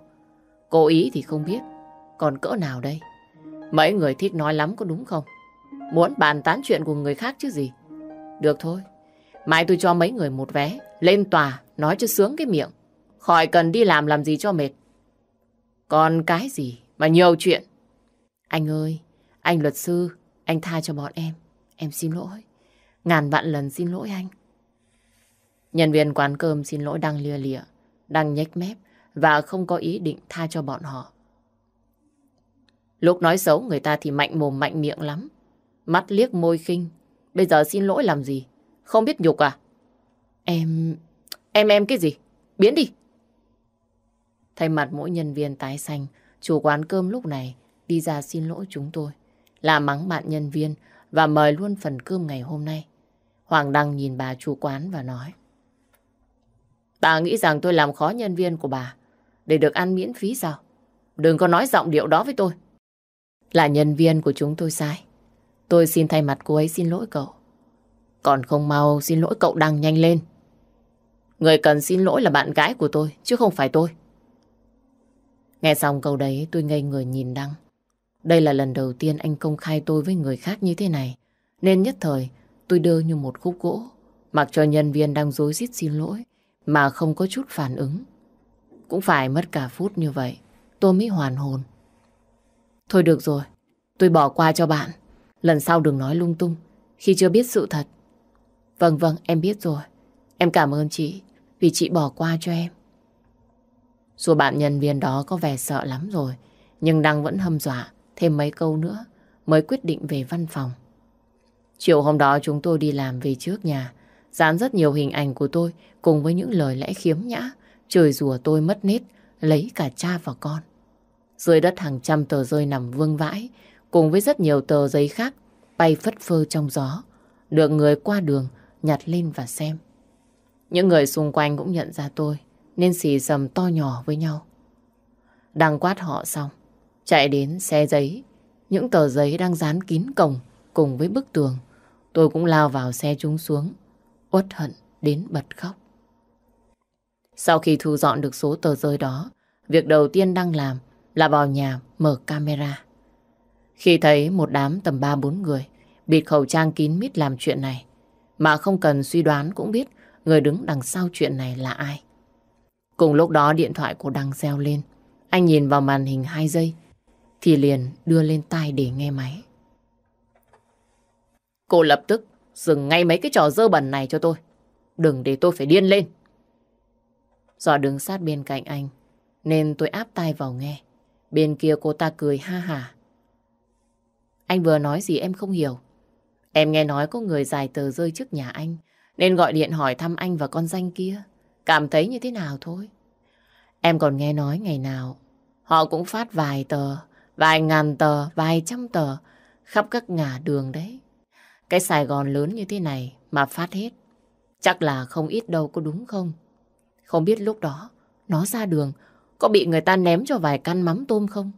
Cố ý thì không biết. Còn cỡ nào đây? Mấy người thích nói lắm có đúng không? Muốn bàn tán chuyện của người khác chứ gì? Được thôi. Mai tôi cho mấy người một vé. Lên tòa, nói cho sướng cái miệng. Khỏi cần đi làm làm gì cho mệt. Còn cái gì mà nhiều chuyện. Anh ơi, anh luật sư, anh tha cho bọn em. Em xin lỗi. Ngàn vạn lần xin lỗi anh. Nhân viên quán cơm xin lỗi đang lia lịa, đang nhếch mép và không có ý định tha cho bọn họ. Lúc nói xấu người ta thì mạnh mồm mạnh miệng lắm. Mắt liếc môi khinh. Bây giờ xin lỗi làm gì? Không biết nhục à? Em... Em em cái gì? Biến đi! Thay mặt mỗi nhân viên tái xanh, chủ quán cơm lúc này đi ra xin lỗi chúng tôi. Là mắng bạn nhân viên và mời luôn phần cơm ngày hôm nay. Hoàng Đăng nhìn bà chủ quán và nói. Bà nghĩ rằng tôi làm khó nhân viên của bà để được ăn miễn phí sao? Đừng có nói giọng điệu đó với tôi. Là nhân viên của chúng tôi sai. Tôi xin thay mặt cô ấy xin lỗi cậu. Còn không mau xin lỗi cậu Đăng nhanh lên. Người cần xin lỗi là bạn gái của tôi, chứ không phải tôi. Nghe xong câu đấy tôi ngây người nhìn Đăng. Đây là lần đầu tiên anh công khai tôi với người khác như thế này. Nên nhất thời tôi đơ như một khúc gỗ. Mặc cho nhân viên đang dối rít xin lỗi mà không có chút phản ứng. Cũng phải mất cả phút như vậy tôi mới hoàn hồn. Thôi được rồi, tôi bỏ qua cho bạn. Lần sau đừng nói lung tung khi chưa biết sự thật. Vâng vâng, em biết rồi. Em cảm ơn chị vì chị bỏ qua cho em. Dù bạn nhân viên đó có vẻ sợ lắm rồi, nhưng Đăng vẫn hâm dọa thêm mấy câu nữa mới quyết định về văn phòng. Chiều hôm đó chúng tôi đi làm về trước nhà, dán rất nhiều hình ảnh của tôi cùng với những lời lẽ khiếm nhã, trời rùa tôi mất nết, lấy cả cha và con. Dưới đất hàng trăm tờ rơi nằm vương vãi, cùng với rất nhiều tờ giấy khác bay phất phơ trong gió, được người qua đường nhặt lên và xem. Những người xung quanh cũng nhận ra tôi, nên xì dầm to nhỏ với nhau. Đang quát họ xong, chạy đến xe giấy, những tờ giấy đang dán kín cổng cùng với bức tường. Tôi cũng lao vào xe chúng xuống, uất hận đến bật khóc. Sau khi thu dọn được số tờ rơi đó, việc đầu tiên đang làm là vào nhà mở camera. Khi thấy một đám tầm 3-4 người bịt khẩu trang kín mít làm chuyện này, mà không cần suy đoán cũng biết người đứng đằng sau chuyện này là ai. Cùng lúc đó điện thoại của Đăng reo lên. Anh nhìn vào màn hình 2 giây, thì liền đưa lên tai để nghe máy. Cô lập tức dừng ngay mấy cái trò dơ bẩn này cho tôi. Đừng để tôi phải điên lên. Do đứng sát bên cạnh anh, nên tôi áp tai vào nghe. Bên kia cô ta cười ha hả. Anh vừa nói gì em không hiểu. Em nghe nói có người dài tờ rơi trước nhà anh, nên gọi điện hỏi thăm anh và con danh kia. Cảm thấy như thế nào thôi. Em còn nghe nói ngày nào họ cũng phát vài tờ, vài ngàn tờ, vài trăm tờ khắp các ngả đường đấy. Cái Sài Gòn lớn như thế này mà phát hết. Chắc là không ít đâu có đúng không? Không biết lúc đó nó ra đường có bị người ta ném cho vài căn mắm tôm không?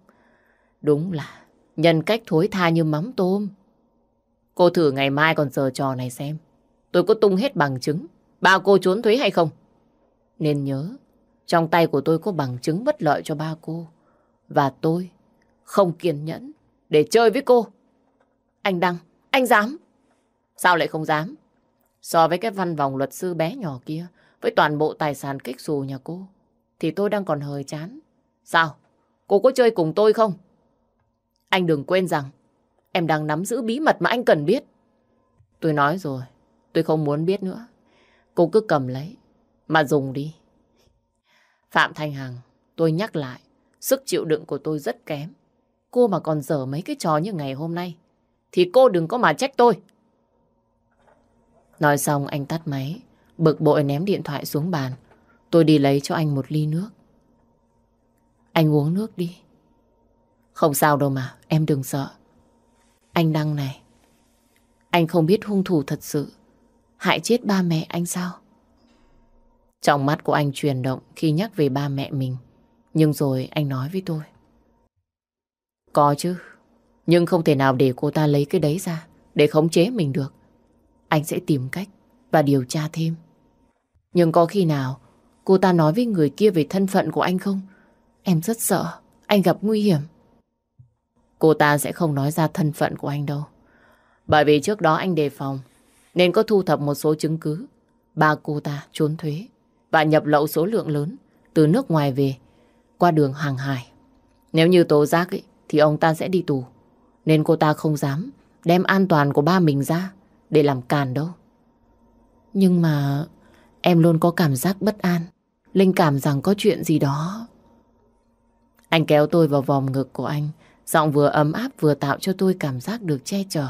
Đúng là nhân cách thối tha như mắm tôm. Cô thử ngày mai còn giờ trò này xem. Tôi có tung hết bằng chứng. bao cô trốn thuế hay không? Nên nhớ, trong tay của tôi có bằng chứng bất lợi cho ba cô. Và tôi không kiên nhẫn để chơi với cô. Anh Đăng, anh dám. Sao lại không dám? So với cái văn vòng luật sư bé nhỏ kia, với toàn bộ tài sản kích xù nhà cô, thì tôi đang còn hơi chán. Sao? Cô có chơi cùng tôi không? Anh đừng quên rằng, em đang nắm giữ bí mật mà anh cần biết. Tôi nói rồi, tôi không muốn biết nữa. Cô cứ cầm lấy, mà dùng đi. Phạm Thanh Hằng, tôi nhắc lại, sức chịu đựng của tôi rất kém. Cô mà còn dở mấy cái trò như ngày hôm nay, thì cô đừng có mà trách tôi. Nói xong anh tắt máy, bực bội ném điện thoại xuống bàn. Tôi đi lấy cho anh một ly nước. Anh uống nước đi. Không sao đâu mà, em đừng sợ. Anh Đăng này, anh không biết hung thủ thật sự hại chết ba mẹ anh sao? Trong mắt của anh chuyển động khi nhắc về ba mẹ mình. Nhưng rồi anh nói với tôi. Có chứ, nhưng không thể nào để cô ta lấy cái đấy ra để khống chế mình được. Anh sẽ tìm cách và điều tra thêm. Nhưng có khi nào cô ta nói với người kia về thân phận của anh không? Em rất sợ anh gặp nguy hiểm. Cô ta sẽ không nói ra thân phận của anh đâu. Bởi vì trước đó anh đề phòng nên có thu thập một số chứng cứ. Ba cô ta trốn thuế và nhập lậu số lượng lớn từ nước ngoài về qua đường hàng hải. Nếu như tố giác ấy, thì ông ta sẽ đi tù. Nên cô ta không dám đem an toàn của ba mình ra để làm càn đâu. Nhưng mà em luôn có cảm giác bất an. Linh cảm rằng có chuyện gì đó. Anh kéo tôi vào vòng ngực của anh. Giọng vừa ấm áp vừa tạo cho tôi cảm giác được che chở.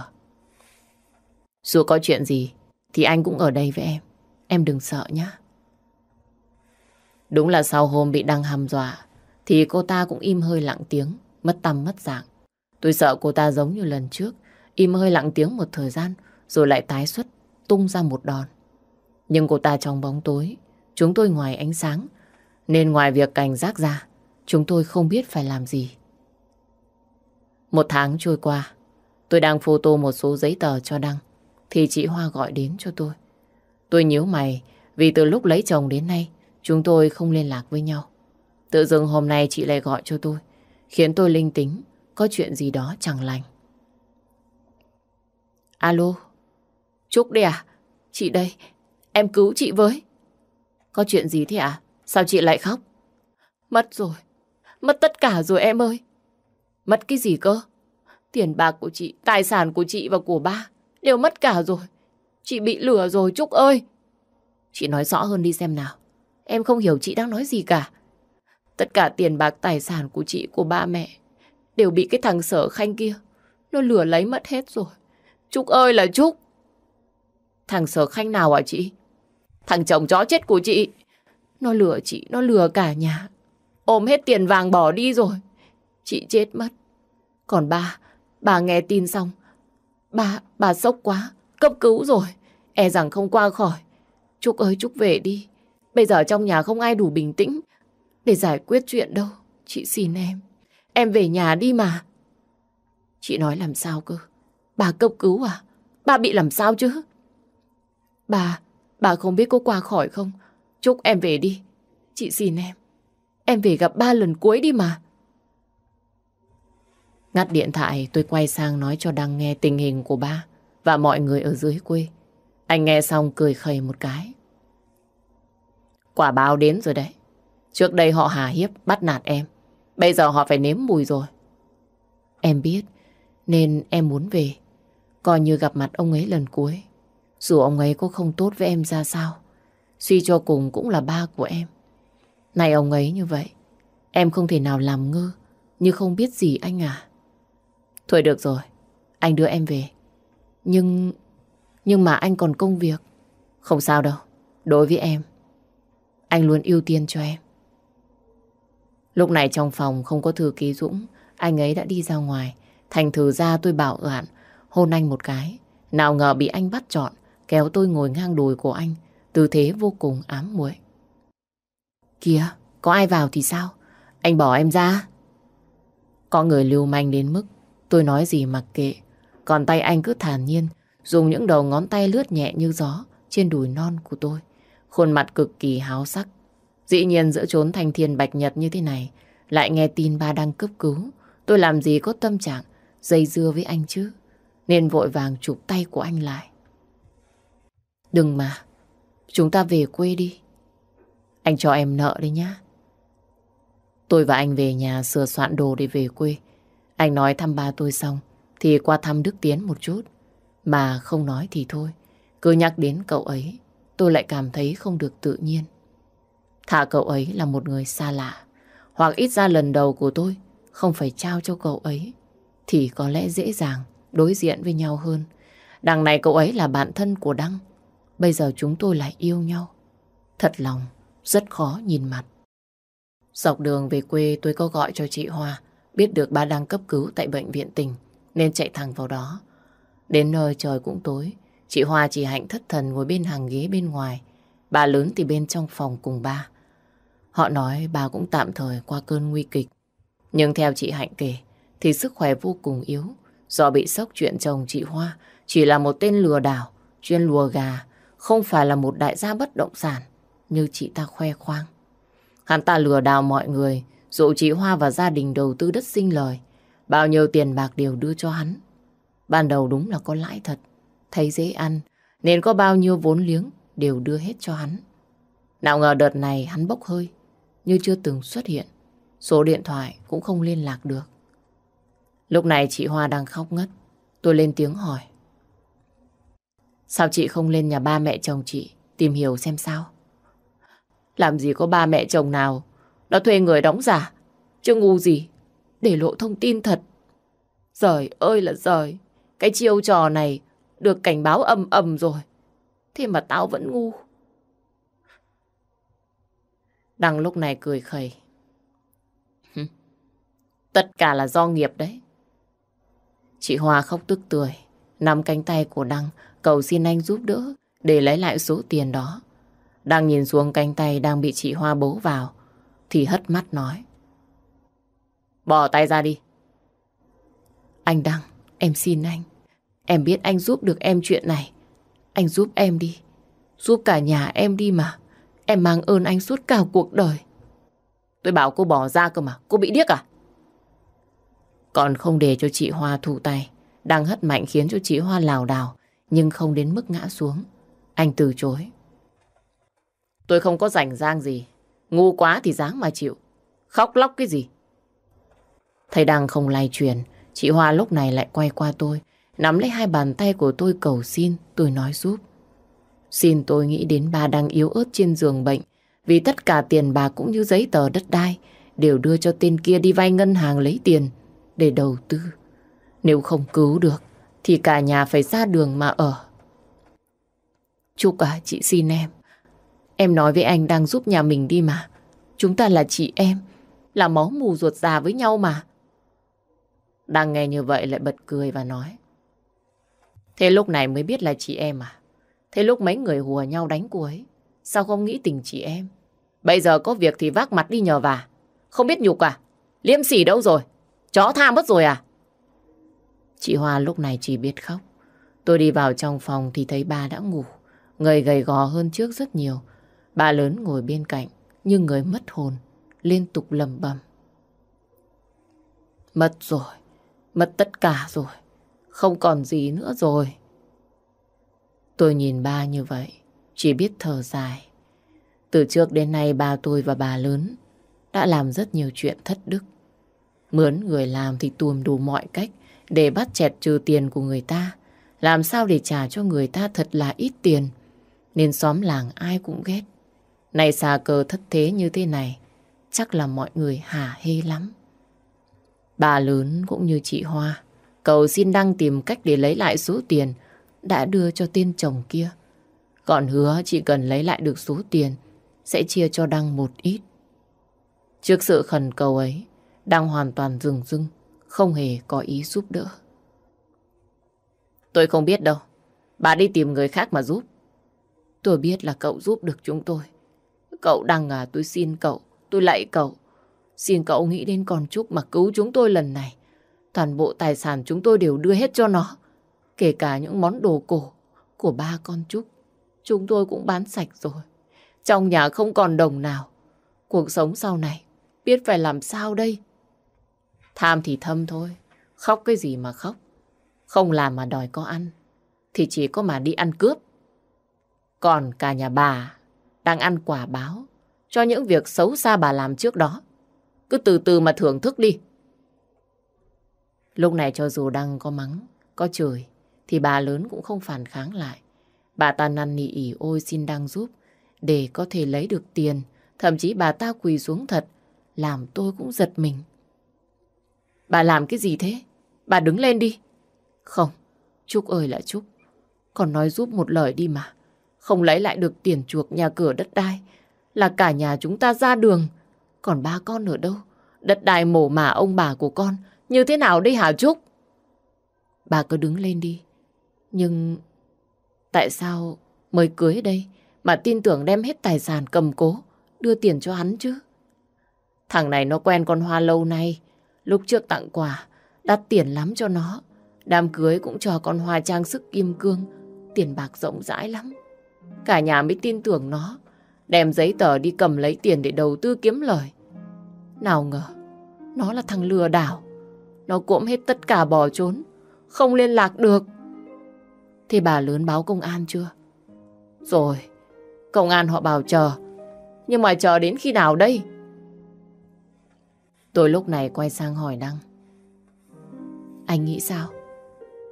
Dù có chuyện gì thì anh cũng ở đây với em. Em đừng sợ nhé. Đúng là sau hôm bị đăng hăm dọa thì cô ta cũng im hơi lặng tiếng, mất tâm mất dạng. Tôi sợ cô ta giống như lần trước, im hơi lặng tiếng một thời gian rồi lại tái xuất, tung ra một đòn. Nhưng cô ta trong bóng tối, chúng tôi ngoài ánh sáng, nên ngoài việc cảnh giác ra, chúng tôi không biết phải làm gì. Một tháng trôi qua, tôi đang photo một số giấy tờ cho Đăng, thì chị Hoa gọi đến cho tôi. Tôi nhíu mày vì từ lúc lấy chồng đến nay, chúng tôi không liên lạc với nhau. Tự dưng hôm nay chị lại gọi cho tôi, khiến tôi linh tính có chuyện gì đó chẳng lành. Alo, Trúc đây à? Chị đây, em cứu chị với. Có chuyện gì thế à? Sao chị lại khóc? Mất rồi, mất tất cả rồi em ơi. Mất cái gì cơ? Tiền bạc của chị, tài sản của chị và của ba đều mất cả rồi. Chị bị lừa rồi Trúc ơi. Chị nói rõ hơn đi xem nào. Em không hiểu chị đang nói gì cả. Tất cả tiền bạc tài sản của chị, của ba mẹ đều bị cái thằng sở khanh kia. Nó lừa lấy mất hết rồi. Trúc ơi là Trúc. Thằng sở khanh nào hả chị? Thằng chồng chó chết của chị. Nó lừa chị, nó lừa cả nhà. Ôm hết tiền vàng bỏ đi rồi. Chị chết mất. Còn ba, bà nghe tin xong. Bà, bà sốc quá, cấp cứu rồi. E rằng không qua khỏi. Trúc ơi, Trúc về đi. Bây giờ trong nhà không ai đủ bình tĩnh để giải quyết chuyện đâu. Chị xin em. Em về nhà đi mà. Chị nói làm sao cơ? Bà cấp cứu à? Bà bị làm sao chứ? Bà, bà không biết có qua khỏi không? Chúc em về đi. Chị xin em. Em về gặp ba lần cuối đi mà. Ngắt điện thoại tôi quay sang nói cho Đăng nghe tình hình của ba và mọi người ở dưới quê. Anh nghe xong cười khẩy một cái. Quả báo đến rồi đấy. Trước đây họ hà hiếp, bắt nạt em. Bây giờ họ phải nếm mùi rồi. Em biết, nên em muốn về. Coi như gặp mặt ông ấy lần cuối. Dù ông ấy có không tốt với em ra sao. Suy cho cùng cũng là ba của em. Này ông ấy như vậy, em không thể nào làm ngơ, như không biết gì anh à. Thôi được rồi, anh đưa em về. Nhưng... Nhưng mà anh còn công việc. Không sao đâu, đối với em. Anh luôn ưu tiên cho em. Lúc này trong phòng không có thư ký Dũng, anh ấy đã đi ra ngoài. Thành thử ra tôi bảo ạn, hôn anh một cái. Nào ngờ bị anh bắt chọn, kéo tôi ngồi ngang đùi của anh, tư thế vô cùng ám muội. Kìa, có ai vào thì sao? Anh bỏ em ra. Có người lưu manh đến mức tôi nói gì mặc kệ. Còn tay anh cứ thản nhiên, dùng những đầu ngón tay lướt nhẹ như gió trên đùi non của tôi. Khuôn mặt cực kỳ háo sắc. Dĩ nhiên giữa chốn thanh thiên bạch nhật như thế này, lại nghe tin ba đang cấp cứu. Tôi làm gì có tâm trạng dây dưa với anh chứ. Nên vội vàng chụp tay của anh lại. Đừng mà, chúng ta về quê đi. Anh cho em nợ đi nhá. Tôi và anh về nhà sửa soạn đồ để về quê. Anh nói thăm ba tôi xong thì qua thăm Đức Tiến một chút. Mà không nói thì thôi. Cứ nhắc đến cậu ấy, tôi lại cảm thấy không được tự nhiên. Thả cậu ấy là một người xa lạ. Hoặc ít ra lần đầu của tôi không phải trao cho cậu ấy. Thì có lẽ dễ dàng đối diện với nhau hơn. Đằng này cậu ấy là bạn thân của Đăng. Bây giờ chúng tôi lại yêu nhau. Thật lòng, rất khó nhìn mặt. Dọc đường về quê tôi có gọi cho chị Hoa, biết được ba đang cấp cứu tại bệnh viện tỉnh, nên chạy thẳng vào đó. Đến nơi trời cũng tối, chị Hoa chỉ hạnh thất thần ngồi bên hàng ghế bên ngoài, bà lớn thì bên trong phòng cùng ba. Họ nói bà cũng tạm thời qua cơn nguy kịch, nhưng theo chị Hạnh kể, thì sức khỏe vô cùng yếu, do bị sốc chuyện chồng chị Hoa chỉ là một tên lừa đảo, chuyên lùa gà, không phải là một đại gia bất động sản như chị ta khoe khoang. Hắn ta lừa đảo mọi người, dụ chị Hoa và gia đình đầu tư đất sinh lời. Bao nhiêu tiền bạc đều đưa cho hắn. Ban đầu đúng là có lãi thật, thấy dễ ăn, nên có bao nhiêu vốn liếng đều đưa hết cho hắn. Nào ngờ đợt này hắn bốc hơi, như chưa từng xuất hiện. Số điện thoại cũng không liên lạc được. Lúc này chị Hoa đang khóc ngất. Tôi lên tiếng hỏi. Sao chị không lên nhà ba mẹ chồng chị tìm hiểu xem sao? Làm gì có ba mẹ chồng nào Nó thuê người đóng giả Chứ ngu gì Để lộ thông tin thật Giời ơi là giời Cái chiêu trò này được cảnh báo ầm ầm rồi. Thế mà tao vẫn ngu. Đăng lúc này cười khẩy. Tất cả là do nghiệp đấy. Chị Hoa khóc tức tươi Nắm cánh tay của Đăng Cầu xin anh giúp đỡ Để lấy lại số tiền đó. Đang nhìn xuống cánh tay đang bị chị Hoa bố vào, thì hất mắt nói. Bỏ tay ra đi. Anh Đăng, em xin anh. Em biết anh giúp được em chuyện này. Anh giúp em đi. Giúp cả nhà em đi mà. Em mang ơn anh suốt cả cuộc đời. Tôi bảo cô bỏ ra cơ mà. Cô bị điếc à? Còn không để cho chị Hoa thủ tay. Đang hất mạnh khiến cho chị Hoa lào đảo. Nhưng không đến mức ngã xuống. Anh từ chối. Tôi không có rảnh rang gì. Ngu quá thì dáng mà chịu. Khóc lóc cái gì? Thầy đang không lay truyền. Chị Hoa lúc này lại quay qua tôi. Nắm lấy hai bàn tay của tôi cầu xin. Tôi nói giúp. Xin tôi nghĩ đến bà đang yếu ớt trên giường bệnh. Vì tất cả tiền bà cũng như giấy tờ đất đai đều đưa cho tên kia đi vay ngân hàng lấy tiền để đầu tư. Nếu không cứu được thì cả nhà phải ra đường mà ở. Chúc cả chị xin em Em nói với anh đang giúp nhà mình đi mà. Chúng ta là chị em, là máu mù ruột già với nhau mà. Đang nghe như vậy lại bật cười và nói. Thế lúc này mới biết là chị em à? Thế lúc mấy người hùa nhau đánh cô ấy, sao không nghĩ tình chị em? Bây giờ có việc thì vác mặt đi nhờ vả. Không biết nhục à? Liêm sỉ đâu rồi? Chó tha mất rồi à? Chị Hoa lúc này chỉ biết khóc. Tôi đi vào trong phòng thì thấy ba đã ngủ. Người gầy gò hơn trước rất nhiều. Bà lớn ngồi bên cạnh, nhưng người mất hồn, liên tục lầm bầm. Mất rồi, mất tất cả rồi, không còn gì nữa rồi. Tôi nhìn ba như vậy, chỉ biết thở dài. Từ trước đến nay ba tôi và bà lớn đã làm rất nhiều chuyện thất đức. Mướn người làm thì tuồm đủ mọi cách để bắt chẹt trừ tiền của người ta. Làm sao để trả cho người ta thật là ít tiền. Nên xóm làng ai cũng ghét. Này xà cờ thất thế như thế này, chắc là mọi người hả hê lắm. Bà lớn cũng như chị Hoa, cầu xin Đăng tìm cách để lấy lại số tiền đã đưa cho tên chồng kia. Còn hứa chỉ cần lấy lại được số tiền, sẽ chia cho Đăng một ít. Trước sự khẩn cầu ấy, Đăng hoàn toàn dừng dưng, không hề có ý giúp đỡ. Tôi không biết đâu, bà đi tìm người khác mà giúp. Tôi biết là cậu giúp được chúng tôi. Cậu Đăng à, tôi xin cậu, tôi lạy cậu. Xin cậu nghĩ đến con Trúc mà cứu chúng tôi lần này. Toàn bộ tài sản chúng tôi đều đưa hết cho nó. Kể cả những món đồ cổ của ba con Trúc, chúng tôi cũng bán sạch rồi. Trong nhà không còn đồng nào. Cuộc sống sau này, biết phải làm sao đây? Tham thì thâm thôi, khóc cái gì mà khóc. Không làm mà đòi có ăn, thì chỉ có mà đi ăn cướp. Còn cả nhà bà đang ăn quả báo cho những việc xấu xa bà làm trước đó. Cứ từ từ mà thưởng thức đi. Lúc này cho dù đang có mắng, có chửi, thì bà lớn cũng không phản kháng lại. Bà ta năn nỉ ỉ ôi xin đang giúp, để có thể lấy được tiền. Thậm chí bà ta quỳ xuống thật, làm tôi cũng giật mình. Bà làm cái gì thế? Bà đứng lên đi. Không, Trúc ơi là Trúc. Còn nói giúp một lời đi mà. Không lấy lại được tiền chuộc nhà cửa đất đai. Là cả nhà chúng ta ra đường. Còn ba con ở đâu? Đất đai mổ mả ông bà của con. Như thế nào đây hả Trúc? Bà cứ đứng lên đi. Nhưng tại sao mới cưới đây mà tin tưởng đem hết tài sản cầm cố, đưa tiền cho hắn chứ? Thằng này nó quen con Hoa lâu nay. Lúc trước tặng quà, đắt tiền lắm cho nó. Đám cưới cũng cho con Hoa trang sức kim cương, tiền bạc rộng rãi lắm. Cả nhà mới tin tưởng nó, đem giấy tờ đi cầm lấy tiền để đầu tư kiếm lời. Nào ngờ, nó là thằng lừa đảo. Nó cuộm hết tất cả bỏ trốn không liên lạc được. Thì bà lớn báo công an chưa? Rồi, công an họ bảo chờ. Nhưng mà chờ đến khi nào đây? Tôi lúc này quay sang hỏi Đăng. Anh nghĩ sao?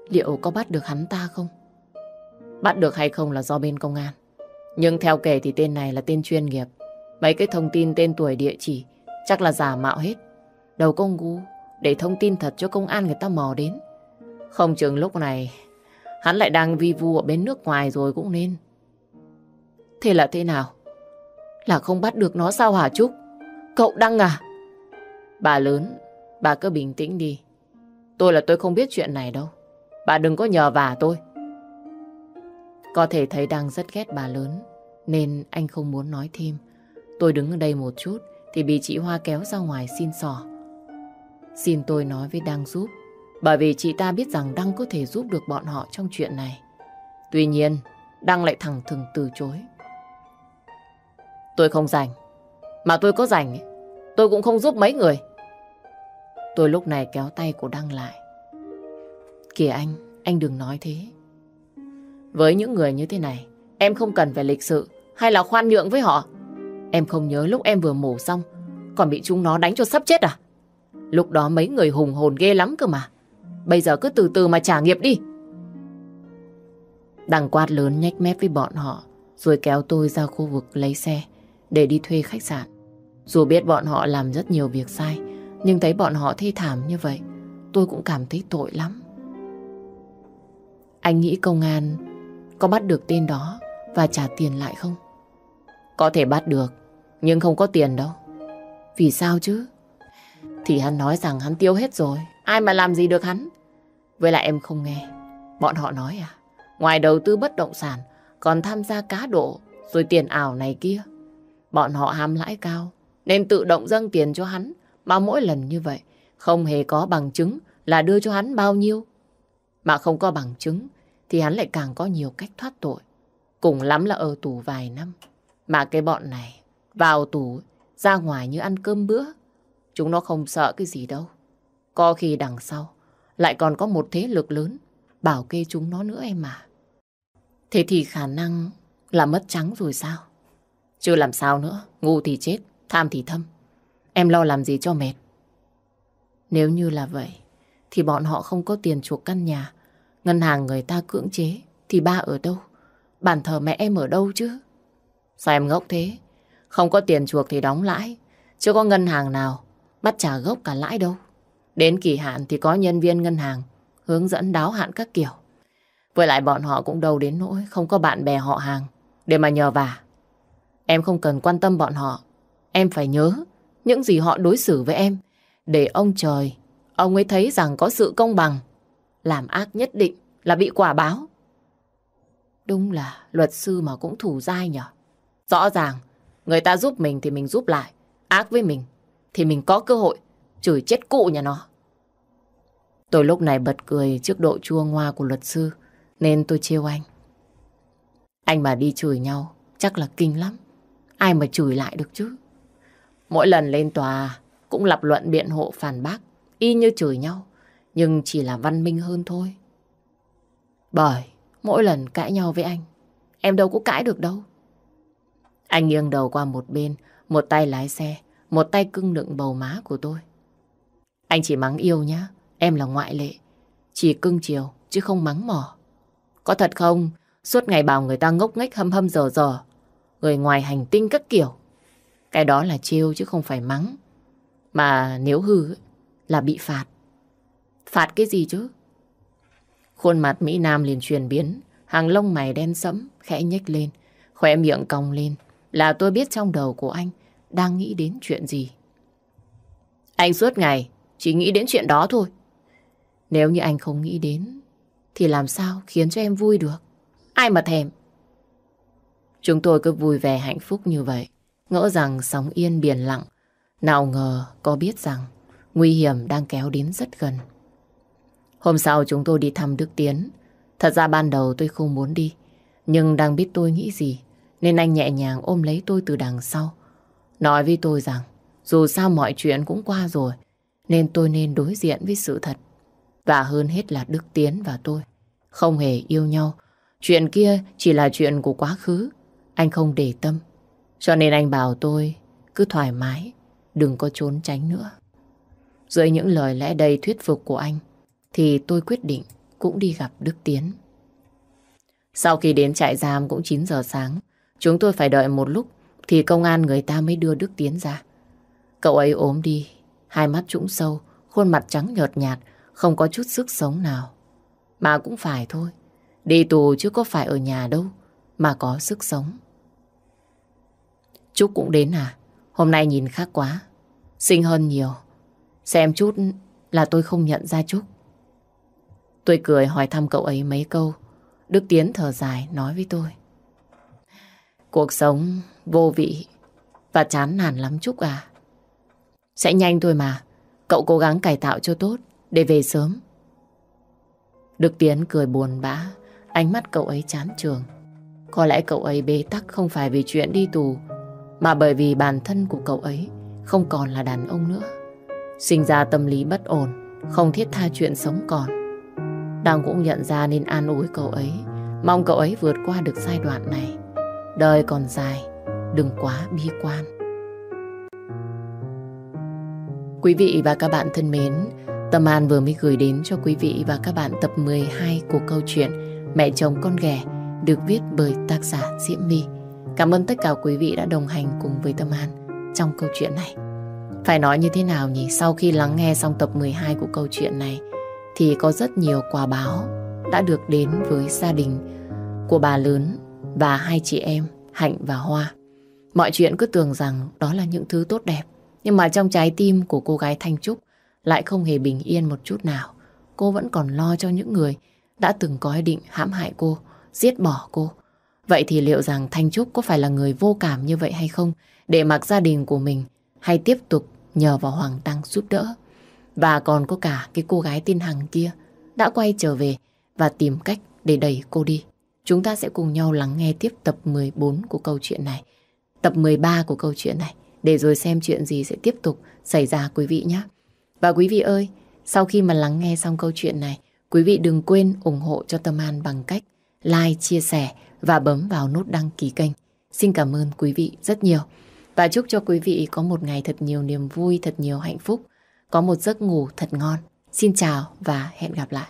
Liệu có bắt được hắn ta không? Bắt được hay không là do bên công an. Nhưng theo kể thì tên này là tên chuyên nghiệp. Mấy cái thông tin tên tuổi địa chỉ chắc là giả mạo hết. Đầu công gu để thông tin thật cho công an người ta mò đến. Không chừng lúc này hắn lại đang vi vu ở bên nước ngoài rồi cũng nên. Thế là thế nào? Là không bắt được nó sao hả Trúc? Cậu Đăng à? Bà lớn, bà cứ bình tĩnh đi. Tôi là tôi không biết chuyện này đâu. Bà đừng có nhờ vả tôi. Có thể thấy Đăng rất ghét bà lớn, nên anh không muốn nói thêm. Tôi đứng ở đây một chút, thì bị chị Hoa kéo ra ngoài xin sỏ. Xin tôi nói với Đăng giúp, bởi vì chị ta biết rằng Đăng có thể giúp được bọn họ trong chuyện này. Tuy nhiên, Đăng lại thẳng thừng từ chối. Tôi không rảnh. Mà tôi có rảnh, tôi cũng không giúp mấy người. Tôi lúc này kéo tay của Đăng lại. Kìa anh, anh đừng nói thế. Với những người như thế này, em không cần phải lịch sự hay là khoan nhượng với họ. Em không nhớ lúc em vừa mổ xong, còn bị chúng nó đánh cho sắp chết à? Lúc đó mấy người hùng hồn ghê lắm cơ mà. Bây giờ cứ từ từ mà trả nghiệp đi. Đằng quát lớn nhách mép với bọn họ, rồi kéo tôi ra khu vực lấy xe để đi thuê khách sạn. Dù biết bọn họ làm rất nhiều việc sai, nhưng thấy bọn họ thi thảm như vậy, tôi cũng cảm thấy tội lắm. Anh nghĩ công an có bắt được tên đó và trả tiền lại không? Có thể bắt được, nhưng không có tiền đâu. Vì sao chứ? Thì hắn nói rằng hắn tiêu hết rồi. Ai mà làm gì được hắn? Với lại em không nghe. Bọn họ nói à? Ngoài đầu tư bất động sản, còn tham gia cá độ, rồi tiền ảo này kia. Bọn họ ham lãi cao, nên tự động dâng tiền cho hắn. Mà mỗi lần như vậy, không hề có bằng chứng là đưa cho hắn bao nhiêu. Mà không có bằng chứng, thì hắn lại càng có nhiều cách thoát tội. Cùng lắm là ở tù vài năm. Mà cái bọn này, vào tù, ra ngoài như ăn cơm bữa. Chúng nó không sợ cái gì đâu. Có khi đằng sau lại còn có một thế lực lớn bảo kê chúng nó nữa em mà. Thế thì khả năng là mất trắng rồi sao? Chưa làm sao nữa, ngu thì chết, tham thì thâm. Em lo làm gì cho mệt? Nếu như là vậy, thì bọn họ không có tiền chuộc căn nhà. Ngân hàng người ta cưỡng chế, thì ba ở đâu? Bàn thờ mẹ em ở đâu chứ? Sao em ngốc thế? Không có tiền chuộc thì đóng lãi. Chưa có ngân hàng nào bắt trả gốc cả lãi đâu. Đến kỳ hạn thì có nhân viên ngân hàng hướng dẫn đáo hạn các kiểu. Với lại bọn họ cũng đâu đến nỗi không có bạn bè họ hàng để mà nhờ vả. Em không cần quan tâm bọn họ. Em phải nhớ những gì họ đối xử với em để ông trời, ông ấy thấy rằng có sự công bằng. Làm ác nhất định là bị quả báo. Đúng là luật sư mà cũng thủ dai nhở. Rõ ràng, người ta giúp mình thì mình giúp lại. Ác với mình thì mình có cơ hội chửi chết cụ nhà nó. Tôi lúc này bật cười trước độ chua ngoa của luật sư, nên tôi trêu anh. Anh mà đi chửi nhau, chắc là kinh lắm. Ai mà chửi lại được chứ? Mỗi lần lên tòa, cũng lập luận biện hộ phản bác, y như chửi nhau, nhưng chỉ là văn minh hơn thôi. Bởi mỗi lần cãi nhau với anh, em đâu có cãi được đâu. Anh nghiêng đầu qua một bên, một tay lái xe, một tay cưng đựng bầu má của tôi. Anh chỉ mắng yêu nhá, em là ngoại lệ. Chỉ cưng chiều, chứ không mắng mỏ. Có thật không? Suốt ngày bảo người ta ngốc nghếch hâm hâm dở dở. Người ngoài hành tinh các kiểu. Cái đó là chiêu chứ không phải mắng. Mà nếu hư là bị phạt. Phạt cái gì chứ? Khuôn mặt Mỹ Nam liền chuyển biến, hàng lông mày đen sẫm, khẽ nhếch lên, khỏe miệng cong lên, là tôi biết trong đầu của anh đang nghĩ đến chuyện gì. Anh suốt ngày chỉ nghĩ đến chuyện đó thôi. Nếu như anh không nghĩ đến, thì làm sao khiến cho em vui được? Ai mà thèm? Chúng tôi cứ vui vẻ hạnh phúc như vậy, ngỡ rằng sóng yên biển lặng. Nào ngờ có biết rằng nguy hiểm đang kéo đến rất gần. Hôm sau chúng tôi đi thăm Đức Tiến. Thật ra ban đầu tôi không muốn đi, nhưng đang biết tôi nghĩ gì, nên anh nhẹ nhàng ôm lấy tôi từ đằng sau. Nói với tôi rằng, dù sao mọi chuyện cũng qua rồi, nên tôi nên đối diện với sự thật. Và hơn hết là Đức Tiến và tôi. Không hề yêu nhau. Chuyện kia chỉ là chuyện của quá khứ. Anh không để tâm. Cho nên anh bảo tôi cứ thoải mái, đừng có trốn tránh nữa. Dưới những lời lẽ đầy thuyết phục của anh, thì tôi quyết định cũng đi gặp Đức Tiến. Sau khi đến trại giam cũng 9 giờ sáng, chúng tôi phải đợi một lúc thì công an người ta mới đưa Đức Tiến ra. Cậu ấy ốm đi, hai mắt trũng sâu, khuôn mặt trắng nhợt nhạt, không có chút sức sống nào. Mà cũng phải thôi, đi tù chứ có phải ở nhà đâu, mà có sức sống. Trúc cũng đến à? Hôm nay nhìn khác quá, xinh hơn nhiều. Xem chút là tôi không nhận ra Trúc. Tôi cười hỏi thăm cậu ấy mấy câu. Đức Tiến thở dài nói với tôi. Cuộc sống vô vị và chán nản lắm Trúc à. Sẽ nhanh thôi mà. Cậu cố gắng cải tạo cho tốt để về sớm. Đức Tiến cười buồn bã, ánh mắt cậu ấy chán trường. Có lẽ cậu ấy bế tắc không phải vì chuyện đi tù, mà bởi vì bản thân của cậu ấy không còn là đàn ông nữa. Sinh ra tâm lý bất ổn, không thiết tha chuyện sống còn. Đang cũng nhận ra nên an ủi cậu ấy, mong cậu ấy vượt qua được giai đoạn này. Đời còn dài, đừng quá bi quan. Quý vị và các bạn thân mến, Tâm An vừa mới gửi đến cho quý vị và các bạn tập 12 của câu chuyện Mẹ chồng con ghẻ được viết bởi tác giả Diễm My. Cảm ơn tất cả quý vị đã đồng hành cùng với Tâm An trong câu chuyện này. Phải nói như thế nào nhỉ? Sau khi lắng nghe xong tập 12 của câu chuyện này thì có rất nhiều quà báo đã được đến với gia đình của bà lớn và hai chị em Hạnh và Hoa. Mọi chuyện cứ tưởng rằng đó là những thứ tốt đẹp nhưng mà trong trái tim của cô gái Thanh Trúc lại không hề bình yên một chút nào. Cô vẫn còn lo cho những người đã từng có ý định hãm hại cô, giết bỏ cô. Vậy thì liệu rằng Thanh Trúc có phải là người vô cảm như vậy hay không để mặc gia đình của mình hay tiếp tục nhờ vào Hoàng Tăng giúp đỡ? Và còn có cả cái cô gái tin Hằng kia đã quay trở về và tìm cách để đẩy cô đi. Chúng ta sẽ cùng nhau lắng nghe tiếp tập 14 của câu chuyện này. Tập 13 của câu chuyện này để rồi xem chuyện gì sẽ tiếp tục xảy ra quý vị nhé. Và quý vị ơi, sau khi mà lắng nghe xong câu chuyện này, quý vị đừng quên ủng hộ cho Tâm An bằng cách like, chia sẻ và bấm vào nút đăng ký kênh. Xin cảm ơn quý vị rất nhiều. Và chúc cho quý vị có một ngày thật nhiều niềm vui, thật nhiều hạnh phúc, có một giấc ngủ thật ngon. Xin chào và hẹn gặp lại.